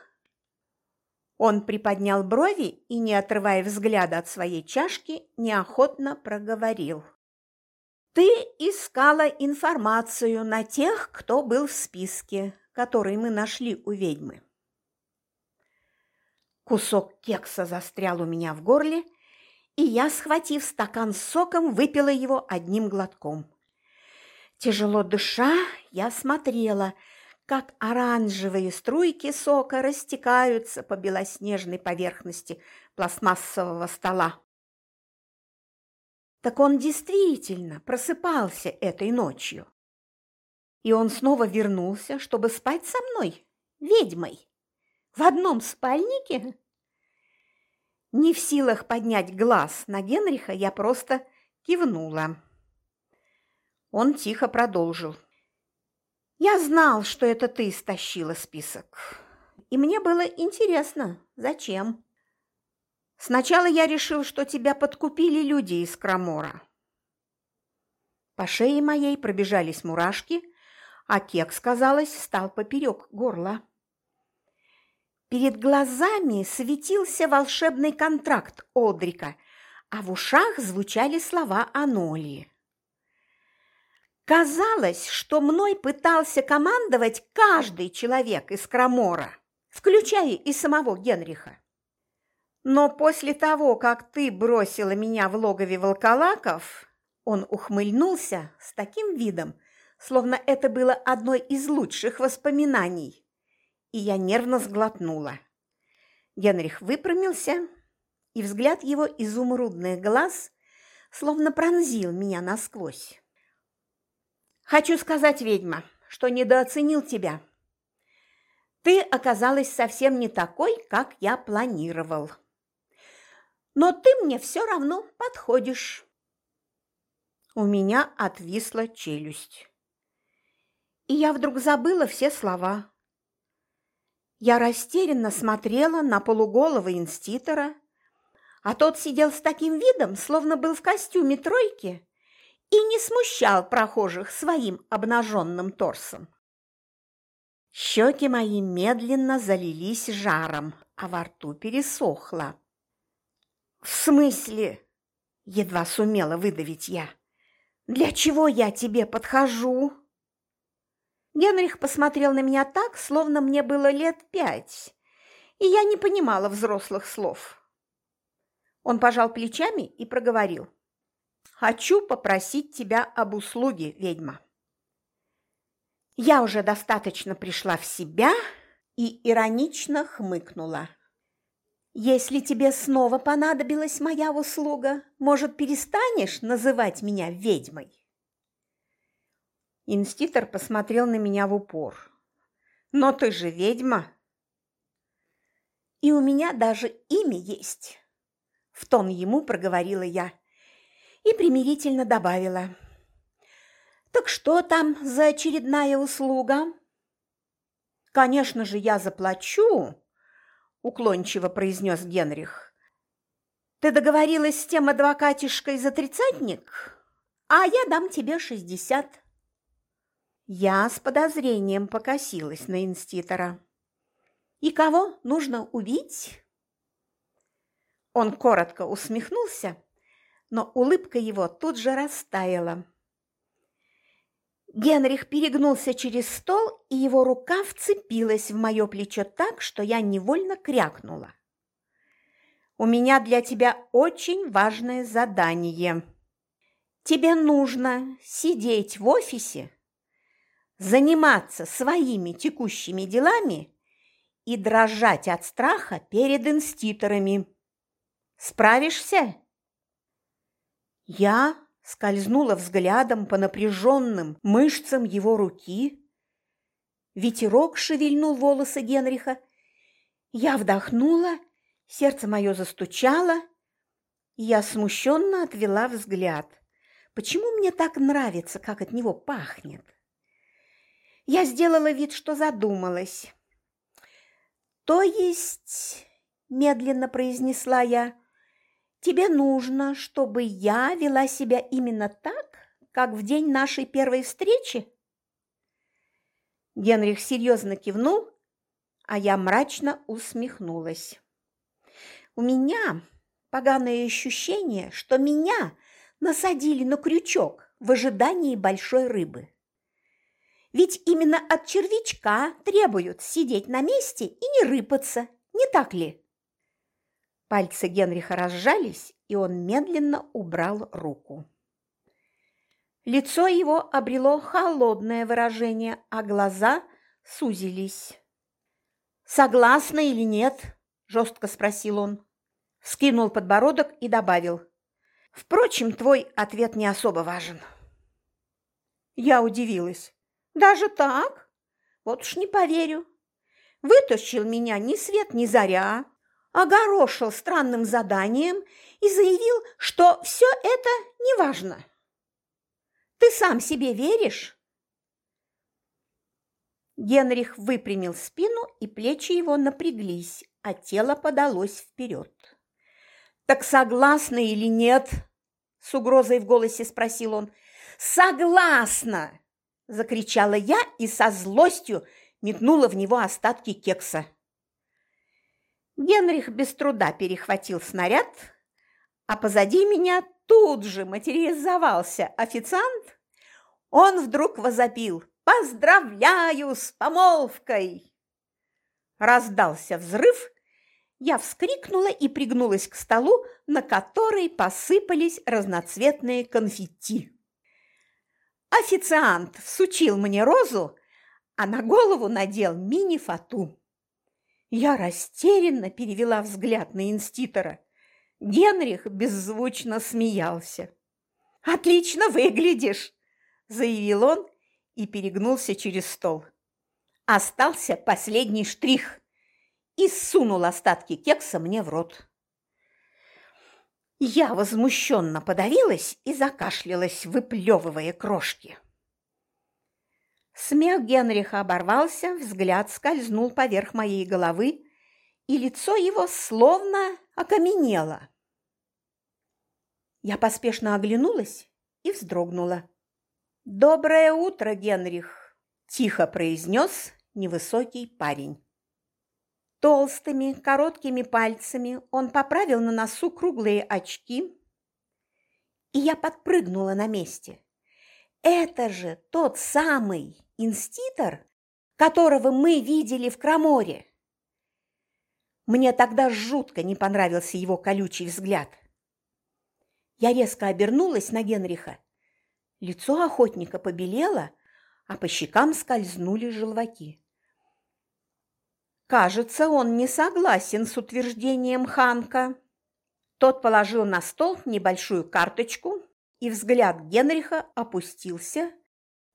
Он приподнял брови и, не отрывая взгляда от своей чашки, неохотно проговорил. «Ты искала информацию на тех, кто был в списке, который мы нашли у ведьмы». Кусок кекса застрял у меня в горле, и я, схватив стакан с соком, выпила его одним глотком. Тяжело дыша, я смотрела – как оранжевые струйки сока растекаются по белоснежной поверхности пластмассового стола. Так он действительно просыпался этой ночью. И он снова вернулся, чтобы спать со мной, ведьмой, в одном спальнике. Не в силах поднять глаз на Генриха, я просто кивнула. Он тихо продолжил. Я знал, что это ты стащила список. И мне было интересно, зачем. Сначала я решил, что тебя подкупили люди из Крамора. По шее моей пробежались мурашки, а кекс, казалось, стал поперек горла. Перед глазами светился волшебный контракт Олдрика, а в ушах звучали слова Анолии. Казалось, что мной пытался командовать каждый человек из Крамора, включая и самого Генриха. Но после того, как ты бросила меня в логове волколаков, он ухмыльнулся с таким видом, словно это было одной из лучших воспоминаний, и я нервно сглотнула. Генрих выпрямился, и взгляд его изумрудных глаз словно пронзил меня насквозь. Хочу сказать, ведьма, что недооценил тебя. Ты оказалась совсем не такой, как я планировал. Но ты мне все равно подходишь. У меня отвисла челюсть. И я вдруг забыла все слова. Я растерянно смотрела на полуголого инститора, а тот сидел с таким видом, словно был в костюме тройки и не смущал прохожих своим обнаженным торсом. Щеки мои медленно залились жаром, а во рту пересохло. «В смысле?» – едва сумела выдавить я. «Для чего я тебе подхожу?» Генрих посмотрел на меня так, словно мне было лет пять, и я не понимала взрослых слов. Он пожал плечами и проговорил. Хочу попросить тебя об услуге, ведьма. Я уже достаточно пришла в себя и иронично хмыкнула. Если тебе снова понадобилась моя услуга, может, перестанешь называть меня ведьмой? Инститор посмотрел на меня в упор. Но ты же ведьма. И у меня даже имя есть. В тон ему проговорила я и примирительно добавила. «Так что там за очередная услуга?» «Конечно же, я заплачу», – уклончиво произнес Генрих. Ты договорилась с тем адвокатишкой за тридцатник, а я дам тебе шестьдесят. Я с подозрением покосилась на инститора. И кого нужно убить? Он коротко усмехнулся, но улыбка его тут же растаяла. Генрих перегнулся через стол, и его рука вцепилась в мое плечо так, что я невольно крякнула. «У меня для тебя очень важное задание. Тебе нужно сидеть в офисе, заниматься своими текущими делами и дрожать от страха перед инститорами. Справишься?» Я скользнула взглядом по напряженным мышцам его руки. Ветерок шевельнул волосы Генриха. Я вдохнула, сердце мое застучало, я смущенно отвела взгляд. Почему мне так нравится, как от него пахнет? Я сделала вид, что задумалась. То есть, медленно произнесла я, Тебе нужно, чтобы я вела себя именно так, как в день нашей первой встречи?» Генрих серьезно кивнул, а я мрачно усмехнулась. «У меня поганое ощущение, что меня насадили на крючок в ожидании большой рыбы. Ведь именно от червячка требуют сидеть на месте и не рыпаться, не так ли?» Пальцы Генриха разжались, и он медленно убрал руку. Лицо его обрело холодное выражение, а глаза сузились. «Согласна или нет?» – жестко спросил он. Скинул подбородок и добавил. «Впрочем, твой ответ не особо важен». Я удивилась. «Даже так? Вот уж не поверю. Вытащил меня ни свет ни заря, огорошил странным заданием и заявил, что все это неважно. Ты сам себе веришь? Генрих выпрямил спину, и плечи его напряглись, а тело подалось вперед. «Так согласна или нет?» – с угрозой в голосе спросил он. «Согласна!» – закричала я и со злостью метнула в него остатки кекса. Генрих без труда перехватил снаряд, а позади меня тут же материализовался официант. Он вдруг возопил «Поздравляю с помолвкой!» Раздался взрыв, я вскрикнула и пригнулась к столу, на который посыпались разноцветные конфетти. Официант всучил мне розу, а на голову надел мини-фату. Я растерянно перевела взгляд на инститора. Генрих беззвучно смеялся. «Отлично выглядишь!» – заявил он и перегнулся через стол. Остался последний штрих и сунул остатки кекса мне в рот. Я возмущенно подавилась и закашлялась, выплевывая крошки. Смех Генриха оборвался, взгляд скользнул поверх моей головы, и лицо его словно окаменело. Я поспешно оглянулась и вздрогнула. «Доброе утро, Генрих!» – тихо произнес невысокий парень. Толстыми, короткими пальцами он поправил на носу круглые очки, и я подпрыгнула на месте. Это же тот самый инститор, которого мы видели в Краморе. Мне тогда жутко не понравился его колючий взгляд. Я резко обернулась на Генриха. Лицо охотника побелело, а по щекам скользнули желваки. Кажется, он не согласен с утверждением Ханка. Тот положил на стол небольшую карточку, и взгляд Генриха опустился,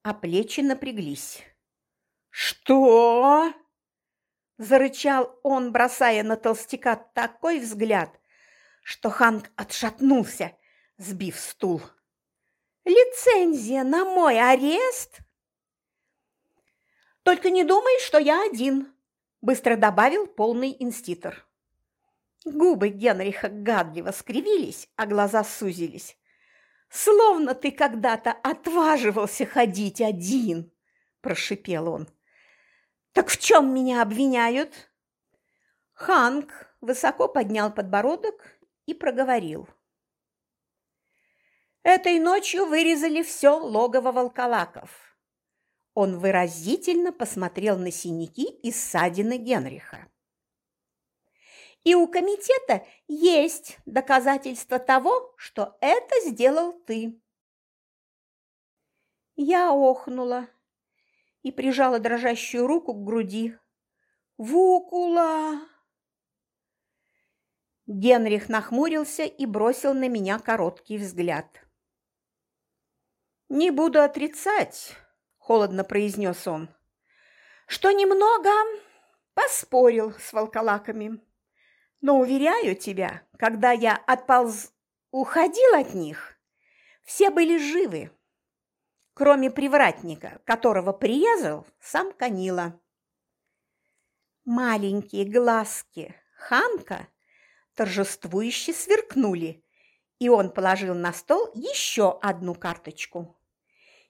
а плечи напряглись. «Что?» – зарычал он, бросая на толстяка такой взгляд, что Ханк отшатнулся, сбив стул. «Лицензия на мой арест?» «Только не думай, что я один», – быстро добавил полный инститор. Губы Генриха гадливо скривились, а глаза сузились. «Словно ты когда-то отваживался ходить один!» – прошипел он. «Так в чем меня обвиняют?» Ханк высоко поднял подбородок и проговорил. «Этой ночью вырезали все логово волколаков». Он выразительно посмотрел на синяки и ссадины Генриха. И у комитета есть доказательства того, что это сделал ты. Я охнула и прижала дрожащую руку к груди. «Вукула!» Генрих нахмурился и бросил на меня короткий взгляд. «Не буду отрицать», – холодно произнес он, – «что немного поспорил с волколаками. Но, уверяю тебя, когда я отполз, уходил от них, все были живы, кроме привратника, которого прирезал сам Канила. Маленькие глазки Ханка торжествующе сверкнули, и он положил на стол еще одну карточку.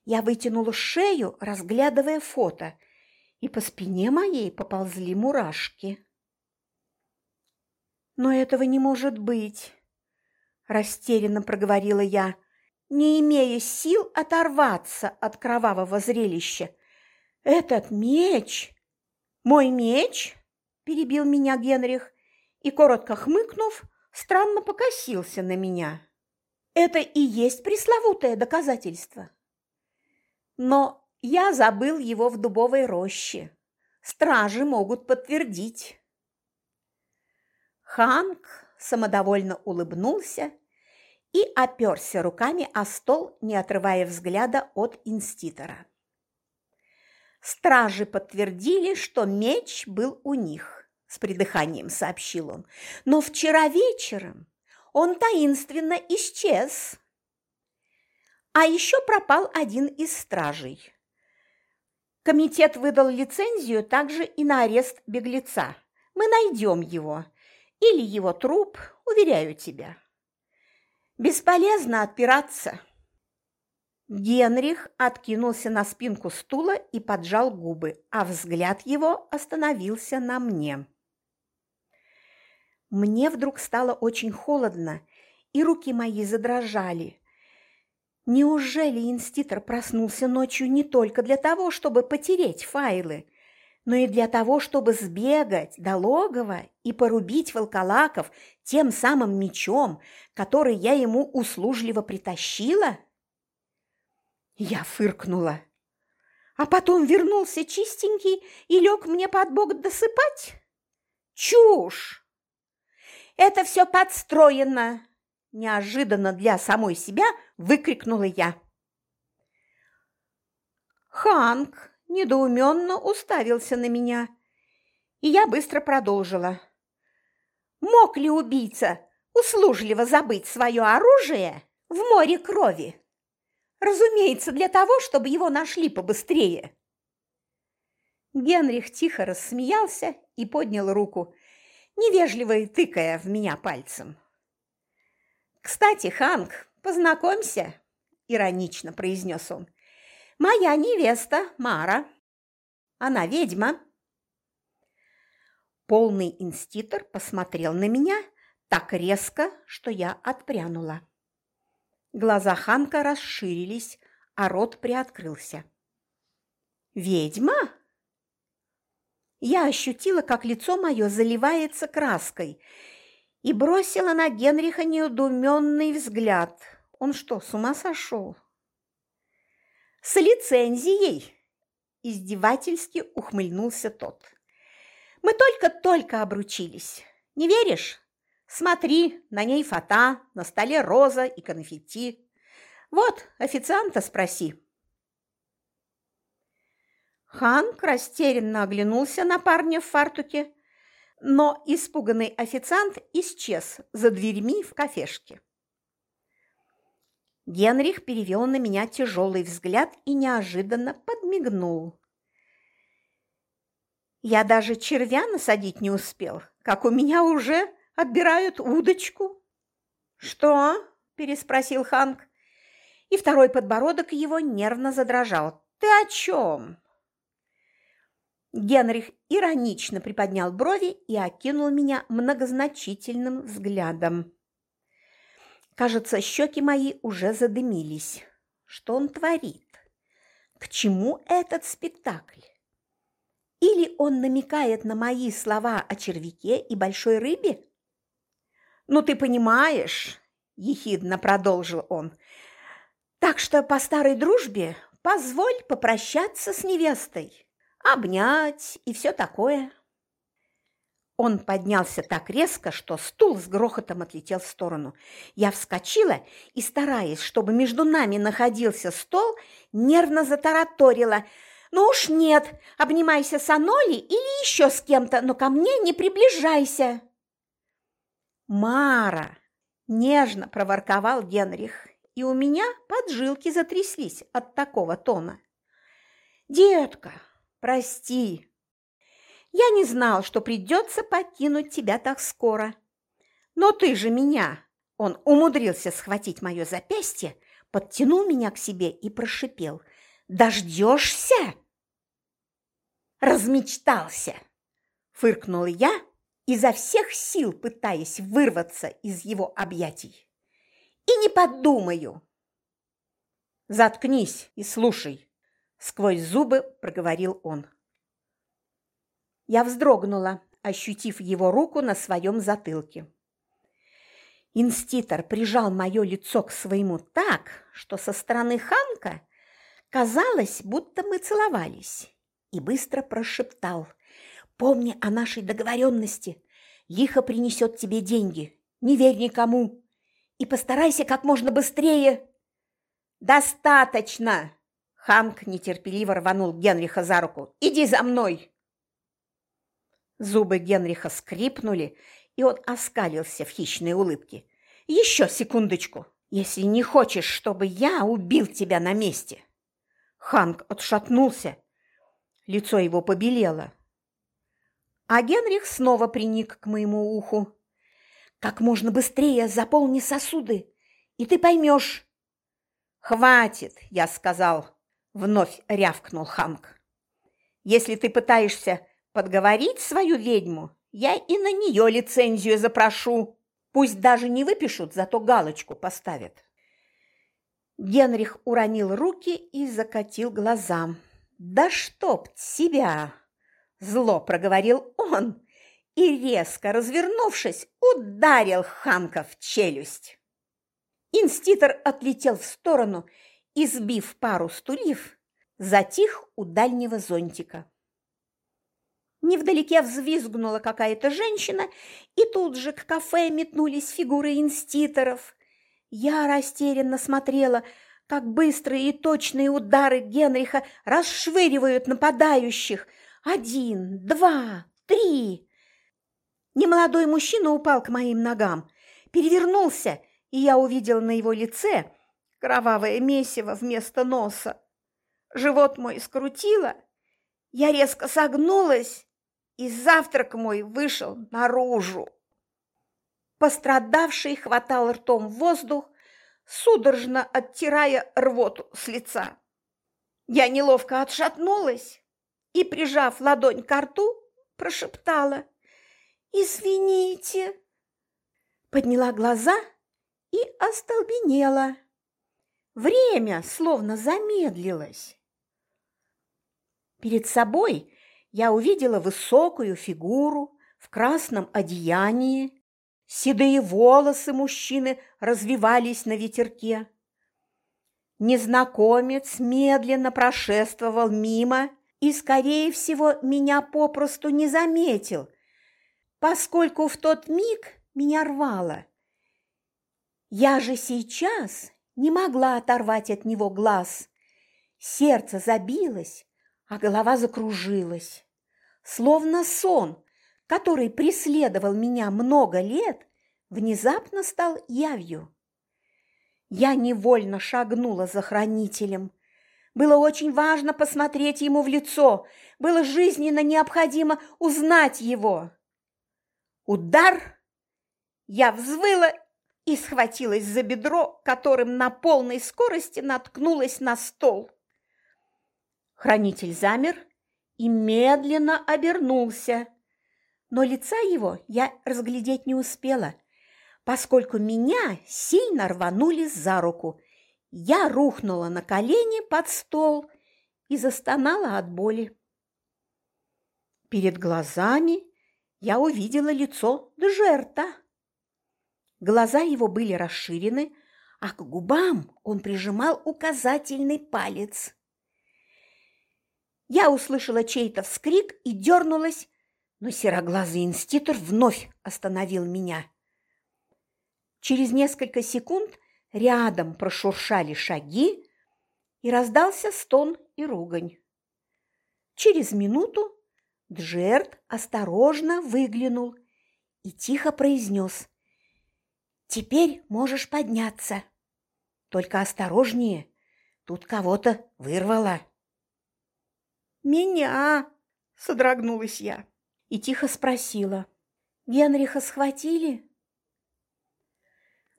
Я вытянула шею, разглядывая фото, и по спине моей поползли мурашки. «Но этого не может быть!» – растерянно проговорила я, не имея сил оторваться от кровавого зрелища. «Этот меч!» «Мой меч?» – перебил меня Генрих и, коротко хмыкнув, странно покосился на меня. «Это и есть пресловутое доказательство!» Но я забыл его в дубовой роще. Стражи могут подтвердить. Ханк самодовольно улыбнулся и оперся руками о стол, не отрывая взгляда от инститора. Стражи подтвердили, что меч был у них, с придыханием сообщил он. Но вчера вечером он таинственно исчез. А еще пропал один из стражей. Комитет выдал лицензию также и на арест беглеца. Мы найдем его или его труп, уверяю тебя. Бесполезно отпираться. Генрих откинулся на спинку стула и поджал губы, а взгляд его остановился на мне. Мне вдруг стало очень холодно, и руки мои задрожали. Неужели инститор проснулся ночью не только для того, чтобы потереть файлы, но и для того, чтобы сбегать до логова и порубить волколаков тем самым мечом, который я ему услужливо притащила? Я фыркнула. А потом вернулся чистенький и лег мне под бок досыпать? Чушь! Это все подстроено! Неожиданно для самой себя выкрикнула я. Ханк недоуменно уставился на меня, и я быстро продолжила. Мог ли убийца услужливо забыть свое оружие в море крови? Разумеется, для того, чтобы его нашли побыстрее. Генрих тихо рассмеялся и поднял руку, невежливо тыкая в меня пальцем. «Кстати, Ханк, познакомься», – иронично произнес он. Моя невеста Мара. Она ведьма. Полный инститор посмотрел на меня так резко, что я отпрянула. Глаза Ханка расширились, а рот приоткрылся. «Ведьма?» Я ощутила, как лицо мое заливается краской, и бросила на Генриха неудуменный взгляд. Он что, с ума сошел? С лицензией!» Издевательски ухмыльнулся тот. «Мы только-только обручились. Не веришь? Смотри, на ней фата, на столе роза и конфетти. Вот, официанта спроси». Ханк растерянно оглянулся на парня в фартуке, но испуганный официант исчез за дверьми в кафешке. Генрих перевел на меня тяжелый взгляд и неожиданно подмигнул. Я даже червя насадить не успел, как у меня уже отбирают удочку». «Что?» – переспросил Ханк, и второй подбородок его нервно задрожал. «Ты о чем?» Генрих иронично приподнял брови и окинул меня многозначительным взглядом. Кажется, щеки мои уже задымились. Что он творит? К чему этот спектакль? Или он намекает на мои слова о червяке и большой рыбе? «Ну, ты понимаешь», – ехидно продолжил он, – «так что по старой дружбе позволь попрощаться с невестой» обнять и все такое. Он поднялся так резко, что стул с грохотом отлетел в сторону. Я вскочила и, стараясь, чтобы между нами находился стол, нервно затараторила. «Ну уж нет, обнимайся с Аноли или еще с кем-то, но ко мне не приближайся!» «Мара!» – нежно проворковал Генрих, и у меня поджилки затряслись от такого тона. «Детка, Прости. Я не знал, что придется покинуть тебя так скоро. Но ты же меня. Он умудрился схватить мое запястье, подтянул меня к себе и прошипел. Дождешься? Размечтался, фыркнул я, изо всех сил пытаясь вырваться из его объятий. И не подумаю. Заткнись и слушай, Сквозь зубы проговорил он. Я вздрогнула, ощутив его руку на своем затылке. Инститор прижал мое лицо к своему так, что со стороны Ханка казалось, будто мы целовались, и быстро прошептал. «Помни о нашей договоренности. Лихо принесет тебе деньги. Не верь никому. И постарайся как можно быстрее». «Достаточно!» Ханк нетерпеливо рванул Генриха за руку. «Иди за мной!» Зубы Генриха скрипнули, и он оскалился в хищной улыбке. «Еще секундочку, если не хочешь, чтобы я убил тебя на месте!» Ханк отшатнулся. Лицо его побелело. А Генрих снова приник к моему уху. «Как можно быстрее заполни сосуды, и ты поймешь!» «Хватит!» – я сказал. – вновь рявкнул Ханк. «Если ты пытаешься подговорить свою ведьму, я и на нее лицензию запрошу. Пусть даже не выпишут, зато галочку поставят». Генрих уронил руки и закатил глаза. «Да чтоб себя!» – зло проговорил он и, резко развернувшись, ударил Ханка в челюсть. Инститор отлетел в сторону и, сбив пару стульев, затих у дальнего зонтика. Невдалеке взвизгнула какая-то женщина, и тут же к кафе метнулись фигуры инститоров. Я растерянно смотрела, как быстрые и точные удары Генриха расшвыривают нападающих. Один, два, три. Немолодой мужчина упал к моим ногам, перевернулся, и я увидела на его лице кровавое месиво вместо носа. Живот мой скрутило, я резко согнулась, и завтрак мой вышел наружу. Пострадавший хватал ртом воздух, судорожно оттирая рвоту с лица. Я неловко отшатнулась и, прижав ладонь к рту, прошептала «Извините». Подняла глаза и остолбенела. Время словно замедлилось. Перед собой я увидела высокую фигуру в красном одеянии, седые волосы мужчины развивались на ветерке. Незнакомец медленно прошествовал мимо и, скорее всего, меня попросту не заметил, поскольку в тот миг меня рвало. Я же сейчас не могла оторвать от него глаз. Сердце забилось, а голова закружилась. Словно сон, который преследовал меня много лет, внезапно стал явью. Я невольно шагнула за хранителем. Было очень важно посмотреть ему в лицо, было жизненно необходимо узнать его. Удар, Я взвыла и схватилась за бедро, которым на полной скорости наткнулась на стол. Хранитель замер и медленно обернулся, но лица его я разглядеть не успела, поскольку меня сильно рванули за руку. Я рухнула на колени под стол и застонала от боли. Перед глазами я увидела лицо Джерта. Глаза его были расширены, а к губам он прижимал указательный палец. Я услышала чей-то вскрик и дернулась, но сероглазый инститор вновь остановил меня. Через несколько секунд рядом прошуршали шаги, и раздался стон и ругань. Через минуту Джерт осторожно выглянул и тихо произнес «Теперь можешь подняться. Только осторожнее, тут кого-то вырвало». «Меня!» – содрогнулась я и тихо спросила. «Генриха схватили?»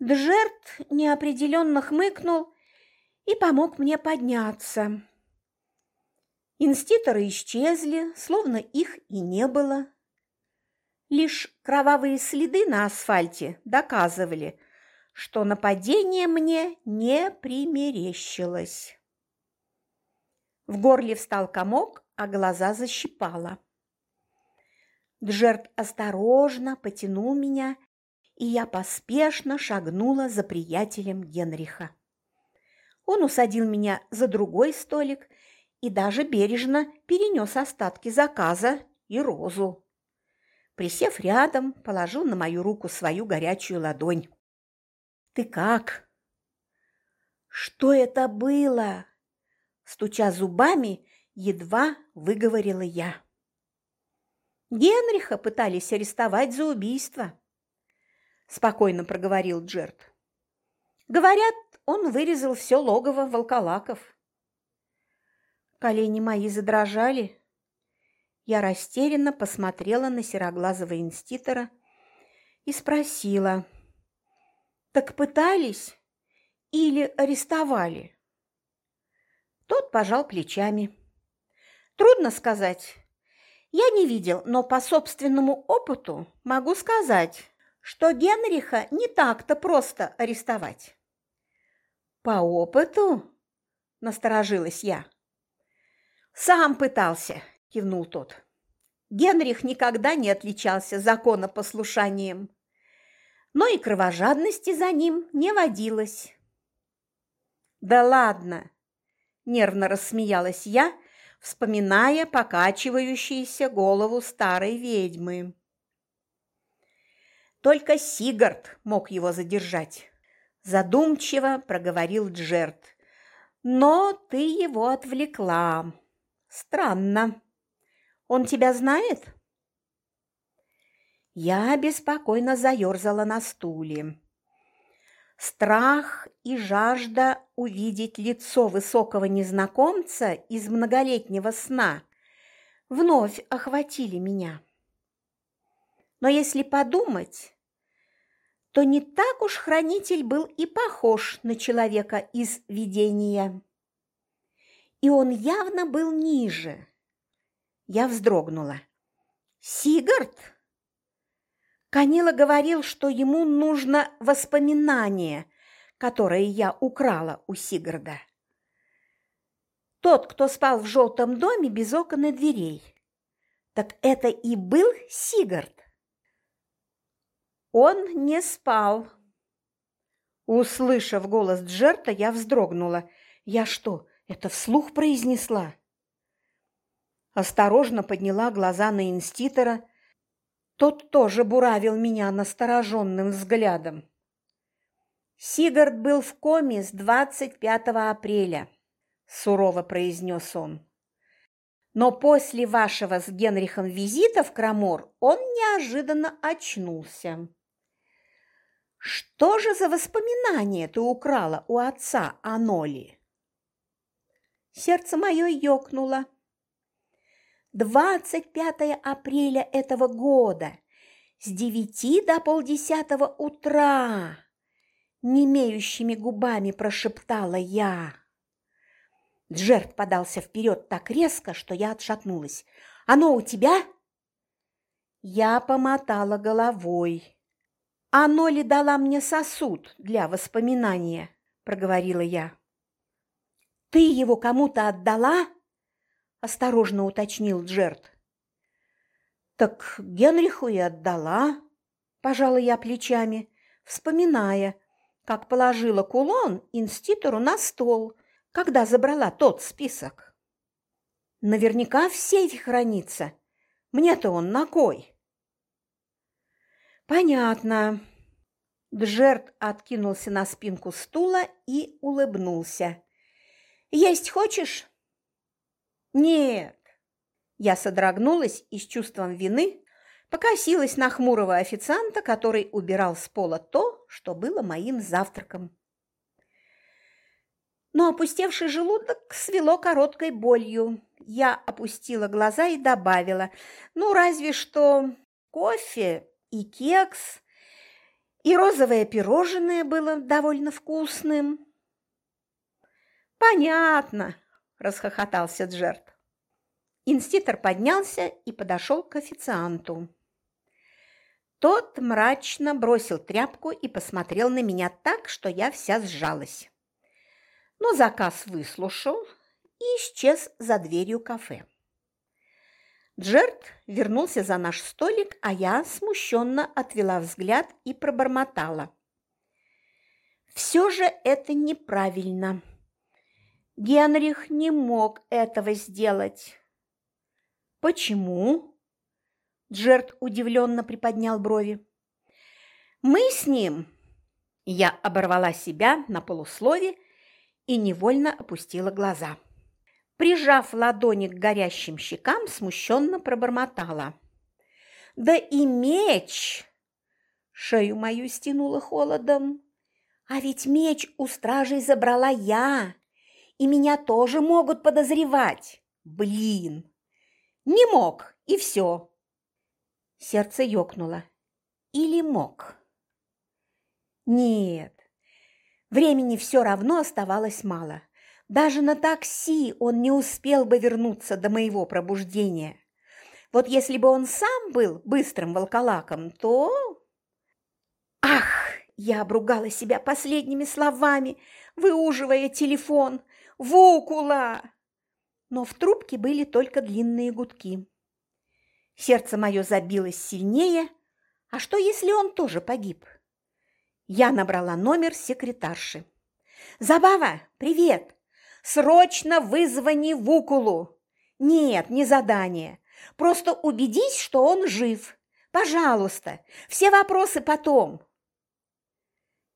Джерт неопределенно хмыкнул и помог мне подняться. Инститоры исчезли, словно их и не было. Лишь кровавые следы на асфальте доказывали, что нападение мне не примерещилось. В горле встал комок, а глаза защипало. Джерт осторожно потянул меня, и я поспешно шагнула за приятелем Генриха. Он усадил меня за другой столик и даже бережно перенес остатки заказа и розу. Присев рядом, положил на мою руку свою горячую ладонь. «Ты как?» «Что это было?» Стуча зубами, едва выговорила я. Генриха пытались арестовать за убийство, спокойно проговорил Джерт. Говорят, он вырезал все логово волколаков. Колени мои задрожали. Я растерянно посмотрела на сероглазого инститора и спросила, «Так пытались или арестовали?» Тот пожал плечами. «Трудно сказать. Я не видел, но по собственному опыту могу сказать, что Генриха не так-то просто арестовать». «По опыту?» – насторожилась я. «Сам пытался», – кивнул тот. Генрих никогда не отличался законопослушанием, но и кровожадности за ним не водилось. «Да ладно!» – нервно рассмеялась я, вспоминая покачивающуюся голову старой ведьмы. Только Сигард мог его задержать. Задумчиво проговорил Джерт. Но ты его отвлекла. Странно. Он тебя знает? Я беспокойно заерзала на стуле. Страх и жажда увидеть лицо высокого незнакомца из многолетнего сна вновь охватили меня. Но если подумать, то не так уж хранитель был и похож на человека из видения и он явно был ниже. Я вздрогнула. «Сигард?» Канила говорил, что ему нужно воспоминание, которое я украла у Сигарда. Тот, кто спал в желтом доме без окон и дверей. Так это и был Сигард? Он не спал. Услышав голос Джерта, я вздрогнула. Я что, это вслух произнесла. Осторожно подняла глаза на инститора. Тот тоже буравил меня настороженным взглядом. «Сигард был в коме с 25 апреля», – сурово произнес он. «Но после вашего с Генрихом визита в Крамор он неожиданно очнулся». «Что же за воспоминания ты украла у отца Аноли?» Сердце мое ёкнуло. 25 апреля этого года С девяти до полдесятого утра, немеющими губами прошептала я. Джерт подался вперед так резко, что я отшатнулась. «Оно у тебя?» Я помотала головой. «Оно ли дала мне сосуд для воспоминания?» – проговорила я. «Ты его кому-то отдала?» – осторожно уточнил Джерт. «Так Генриху и отдала», – пожала я плечами, вспоминая, как положила кулон инститору на стол, когда забрала тот список. «Наверняка в сейфе хранится. Мне-то он на кой?» «Понятно». Джерт откинулся на спинку стула и улыбнулся. «Есть хочешь?» «Нет». Я содрогнулась и с чувством вины покосилась на хмурого официанта, который убирал с пола то, что было моим завтраком. Но опустевший желудок свело короткой болью. Я опустила глаза и добавила, ну, разве что кофе и кекс, и розовое пирожное было довольно вкусным. «Понятно», – расхохотался Джерт. Инститор поднялся и подошел к официанту. Тот мрачно бросил тряпку и посмотрел на меня так, что я вся сжалась. Но заказ выслушал и исчез за дверью кафе. Джерт вернулся за наш столик, а я смущенно отвела взгляд и пробормотала. «Все же это неправильно. Генрих не мог этого сделать». «Почему?» Джерт удивленно приподнял брови. «Мы с ним...» Я оборвала себя на полуслове и невольно опустила глаза прижав ладони к горящим щекам, смущенно пробормотала. «Да и меч!» Шею мою стянуло холодом. «А ведь меч у стражей забрала я, и меня тоже могут подозревать. Блин! Не мог, и все!» Сердце ёкнуло. «Или мог?» «Нет, времени все равно оставалось мало». Даже на такси он не успел бы вернуться до моего пробуждения. Вот если бы он сам был быстрым волколаком, то... Ах, я обругала себя последними словами, выуживая телефон. Вукула! Но в трубке были только длинные гудки. Сердце мое забилось сильнее. А что, если он тоже погиб? Я набрала номер секретарши. «Забава, привет! Срочно вызвони Вукулу. Нет, не задание. Просто убедись, что он жив. Пожалуйста, все вопросы потом.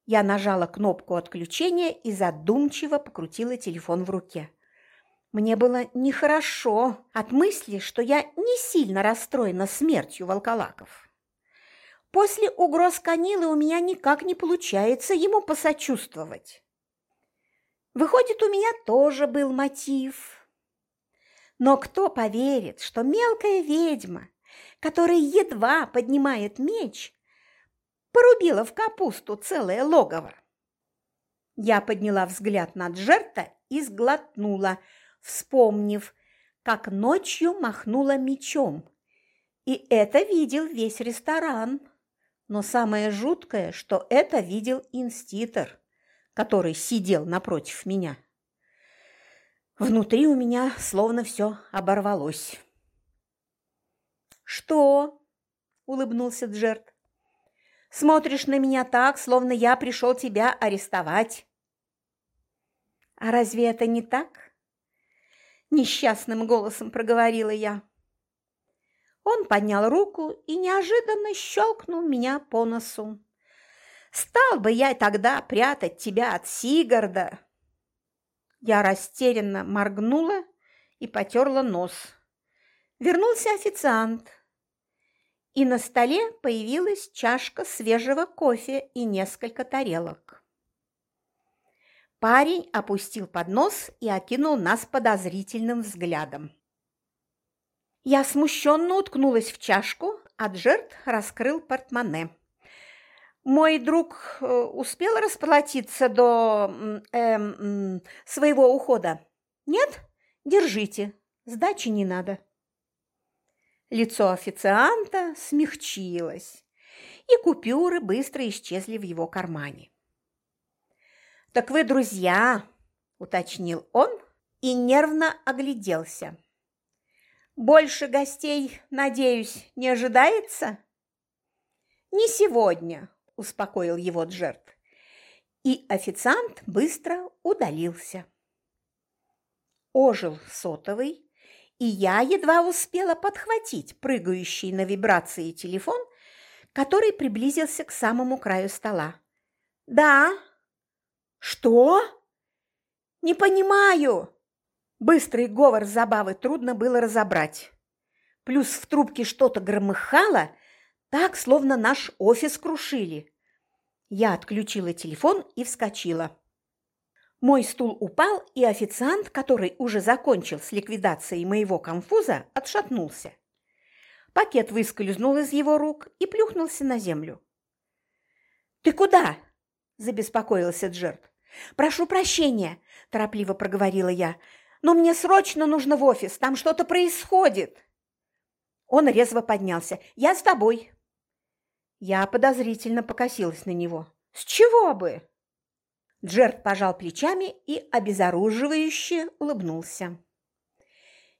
Я нажала кнопку отключения и задумчиво покрутила телефон в руке. Мне было нехорошо от мысли, что я не сильно расстроена смертью волколаков. После угроз Канилы у меня никак не получается ему посочувствовать. Выходит, у меня тоже был мотив. Но кто поверит, что мелкая ведьма, которая едва поднимает меч, порубила в капусту целое логово? Я подняла взгляд на Джерта и сглотнула, вспомнив, как ночью махнула мечом. И это видел весь ресторан. Но самое жуткое, что это видел инститор который сидел напротив меня. Внутри у меня словно все оборвалось. «Что?» – улыбнулся Джерт. «Смотришь на меня так, словно я пришел тебя арестовать». «А разве это не так?» – несчастным голосом проговорила я. Он поднял руку и неожиданно щелкнул меня по носу. Стал бы я тогда прятать тебя от Сигарда!» Я растерянно моргнула и потерла нос. Вернулся официант, и на столе появилась чашка свежего кофе и несколько тарелок. Парень опустил поднос и окинул нас подозрительным взглядом. Я смущенно уткнулась в чашку, а Джерт раскрыл портмоне. Мой друг э, успел расплатиться до э, своего ухода? Нет? Держите, сдачи не надо. Лицо официанта смягчилось, и купюры быстро исчезли в его кармане. «Так вы друзья!» – уточнил он и нервно огляделся. «Больше гостей, надеюсь, не ожидается?» «Не сегодня», – успокоил его Джерт. И официант быстро удалился. Ожил сотовый, и я едва успела подхватить прыгающий на вибрации телефон, который приблизился к самому краю стола. «Да». «Что?» «Не понимаю!» Быстрый говор забавы трудно было разобрать. Плюс в трубке что-то громыхало – так, словно наш офис крушили. Я отключила телефон и вскочила. Мой стул упал, и официант, который уже закончил с ликвидацией моего конфуза, отшатнулся. Пакет выскользнул из его рук и плюхнулся на землю. «Ты куда?» – забеспокоился Джерт. «Прошу прощения», – торопливо проговорила я, – «но мне срочно нужно в офис, там что-то происходит». Он резво поднялся. «Я с тобой». Я подозрительно покосилась на него. «С чего бы?» Джерт пожал плечами и обезоруживающе улыбнулся.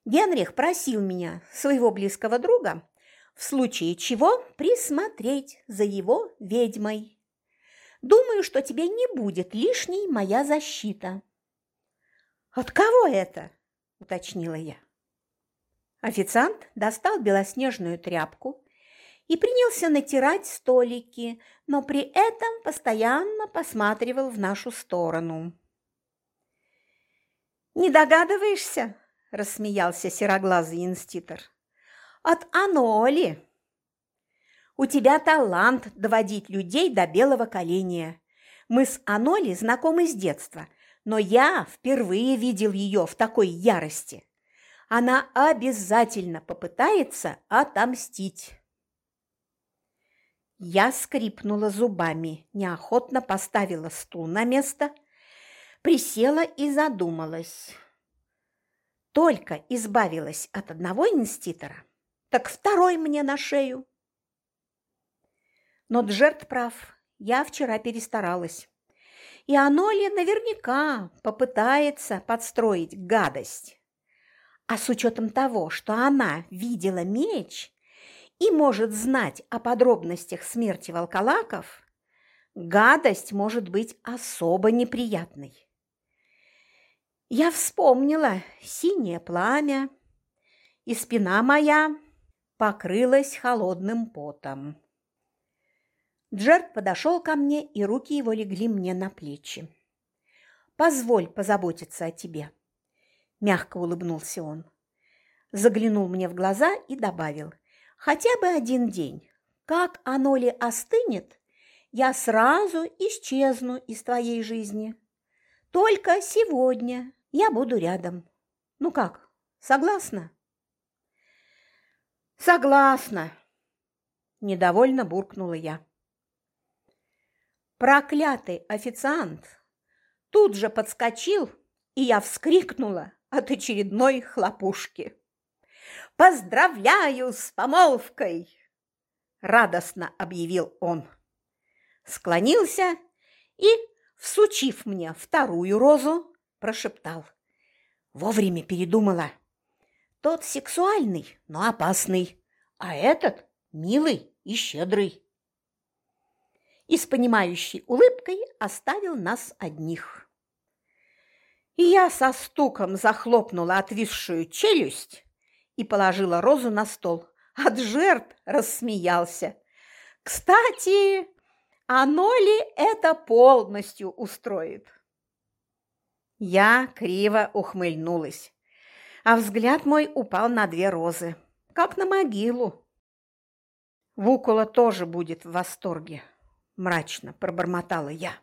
Генрих просил меня, своего близкого друга, в случае чего присмотреть за его ведьмой. Думаю, что тебе не будет лишней моя защита. «От кого это?» – уточнила я. Официант достал белоснежную тряпку и принялся натирать столики, но при этом постоянно посматривал в нашу сторону. «Не догадываешься?» – рассмеялся сероглазый инститор. «От Аноли. У тебя талант доводить людей до белого коленя. Мы с Аноли знакомы с детства, но я впервые видел ее в такой ярости. Она обязательно попытается отомстить». Я скрипнула зубами, неохотно поставила стул на место, присела и задумалась. Только избавилась от одного инститора, так второй мне на шею. Но Джерт прав, я вчера перестаралась. И Аноли наверняка попытается подстроить гадость. А с учетом того, что она видела меч, и может знать о подробностях смерти волколаков, гадость может быть особо неприятной. Я вспомнила синее пламя, и спина моя покрылась холодным потом. Джерд подошел ко мне, и руки его легли мне на плечи. «Позволь позаботиться о тебе», – мягко улыбнулся он. Заглянул мне в глаза и добавил – хотя бы один день. Как оно ли остынет, я сразу исчезну из твоей жизни. Только сегодня я буду рядом. Ну как, согласна? Согласна, недовольно буркнула я. Проклятый официант тут же подскочил, и я вскрикнула от очередной хлопушки. «Поздравляю с помолвкой!» – радостно объявил он. Склонился и, всучив мне вторую розу, прошептал. Вовремя передумала. Тот сексуальный, но опасный, а этот милый и щедрый. И с понимающей улыбкой оставил нас одних. И я со стуком захлопнула отвисшую челюсть, и положила розу на стол. А Джерт рассмеялся. «Кстати, оно ли это полностью устроит?» Я криво ухмыльнулась, а взгляд мой упал на две розы, как на могилу. Вукула тоже будет в восторге, мрачно пробормотала я.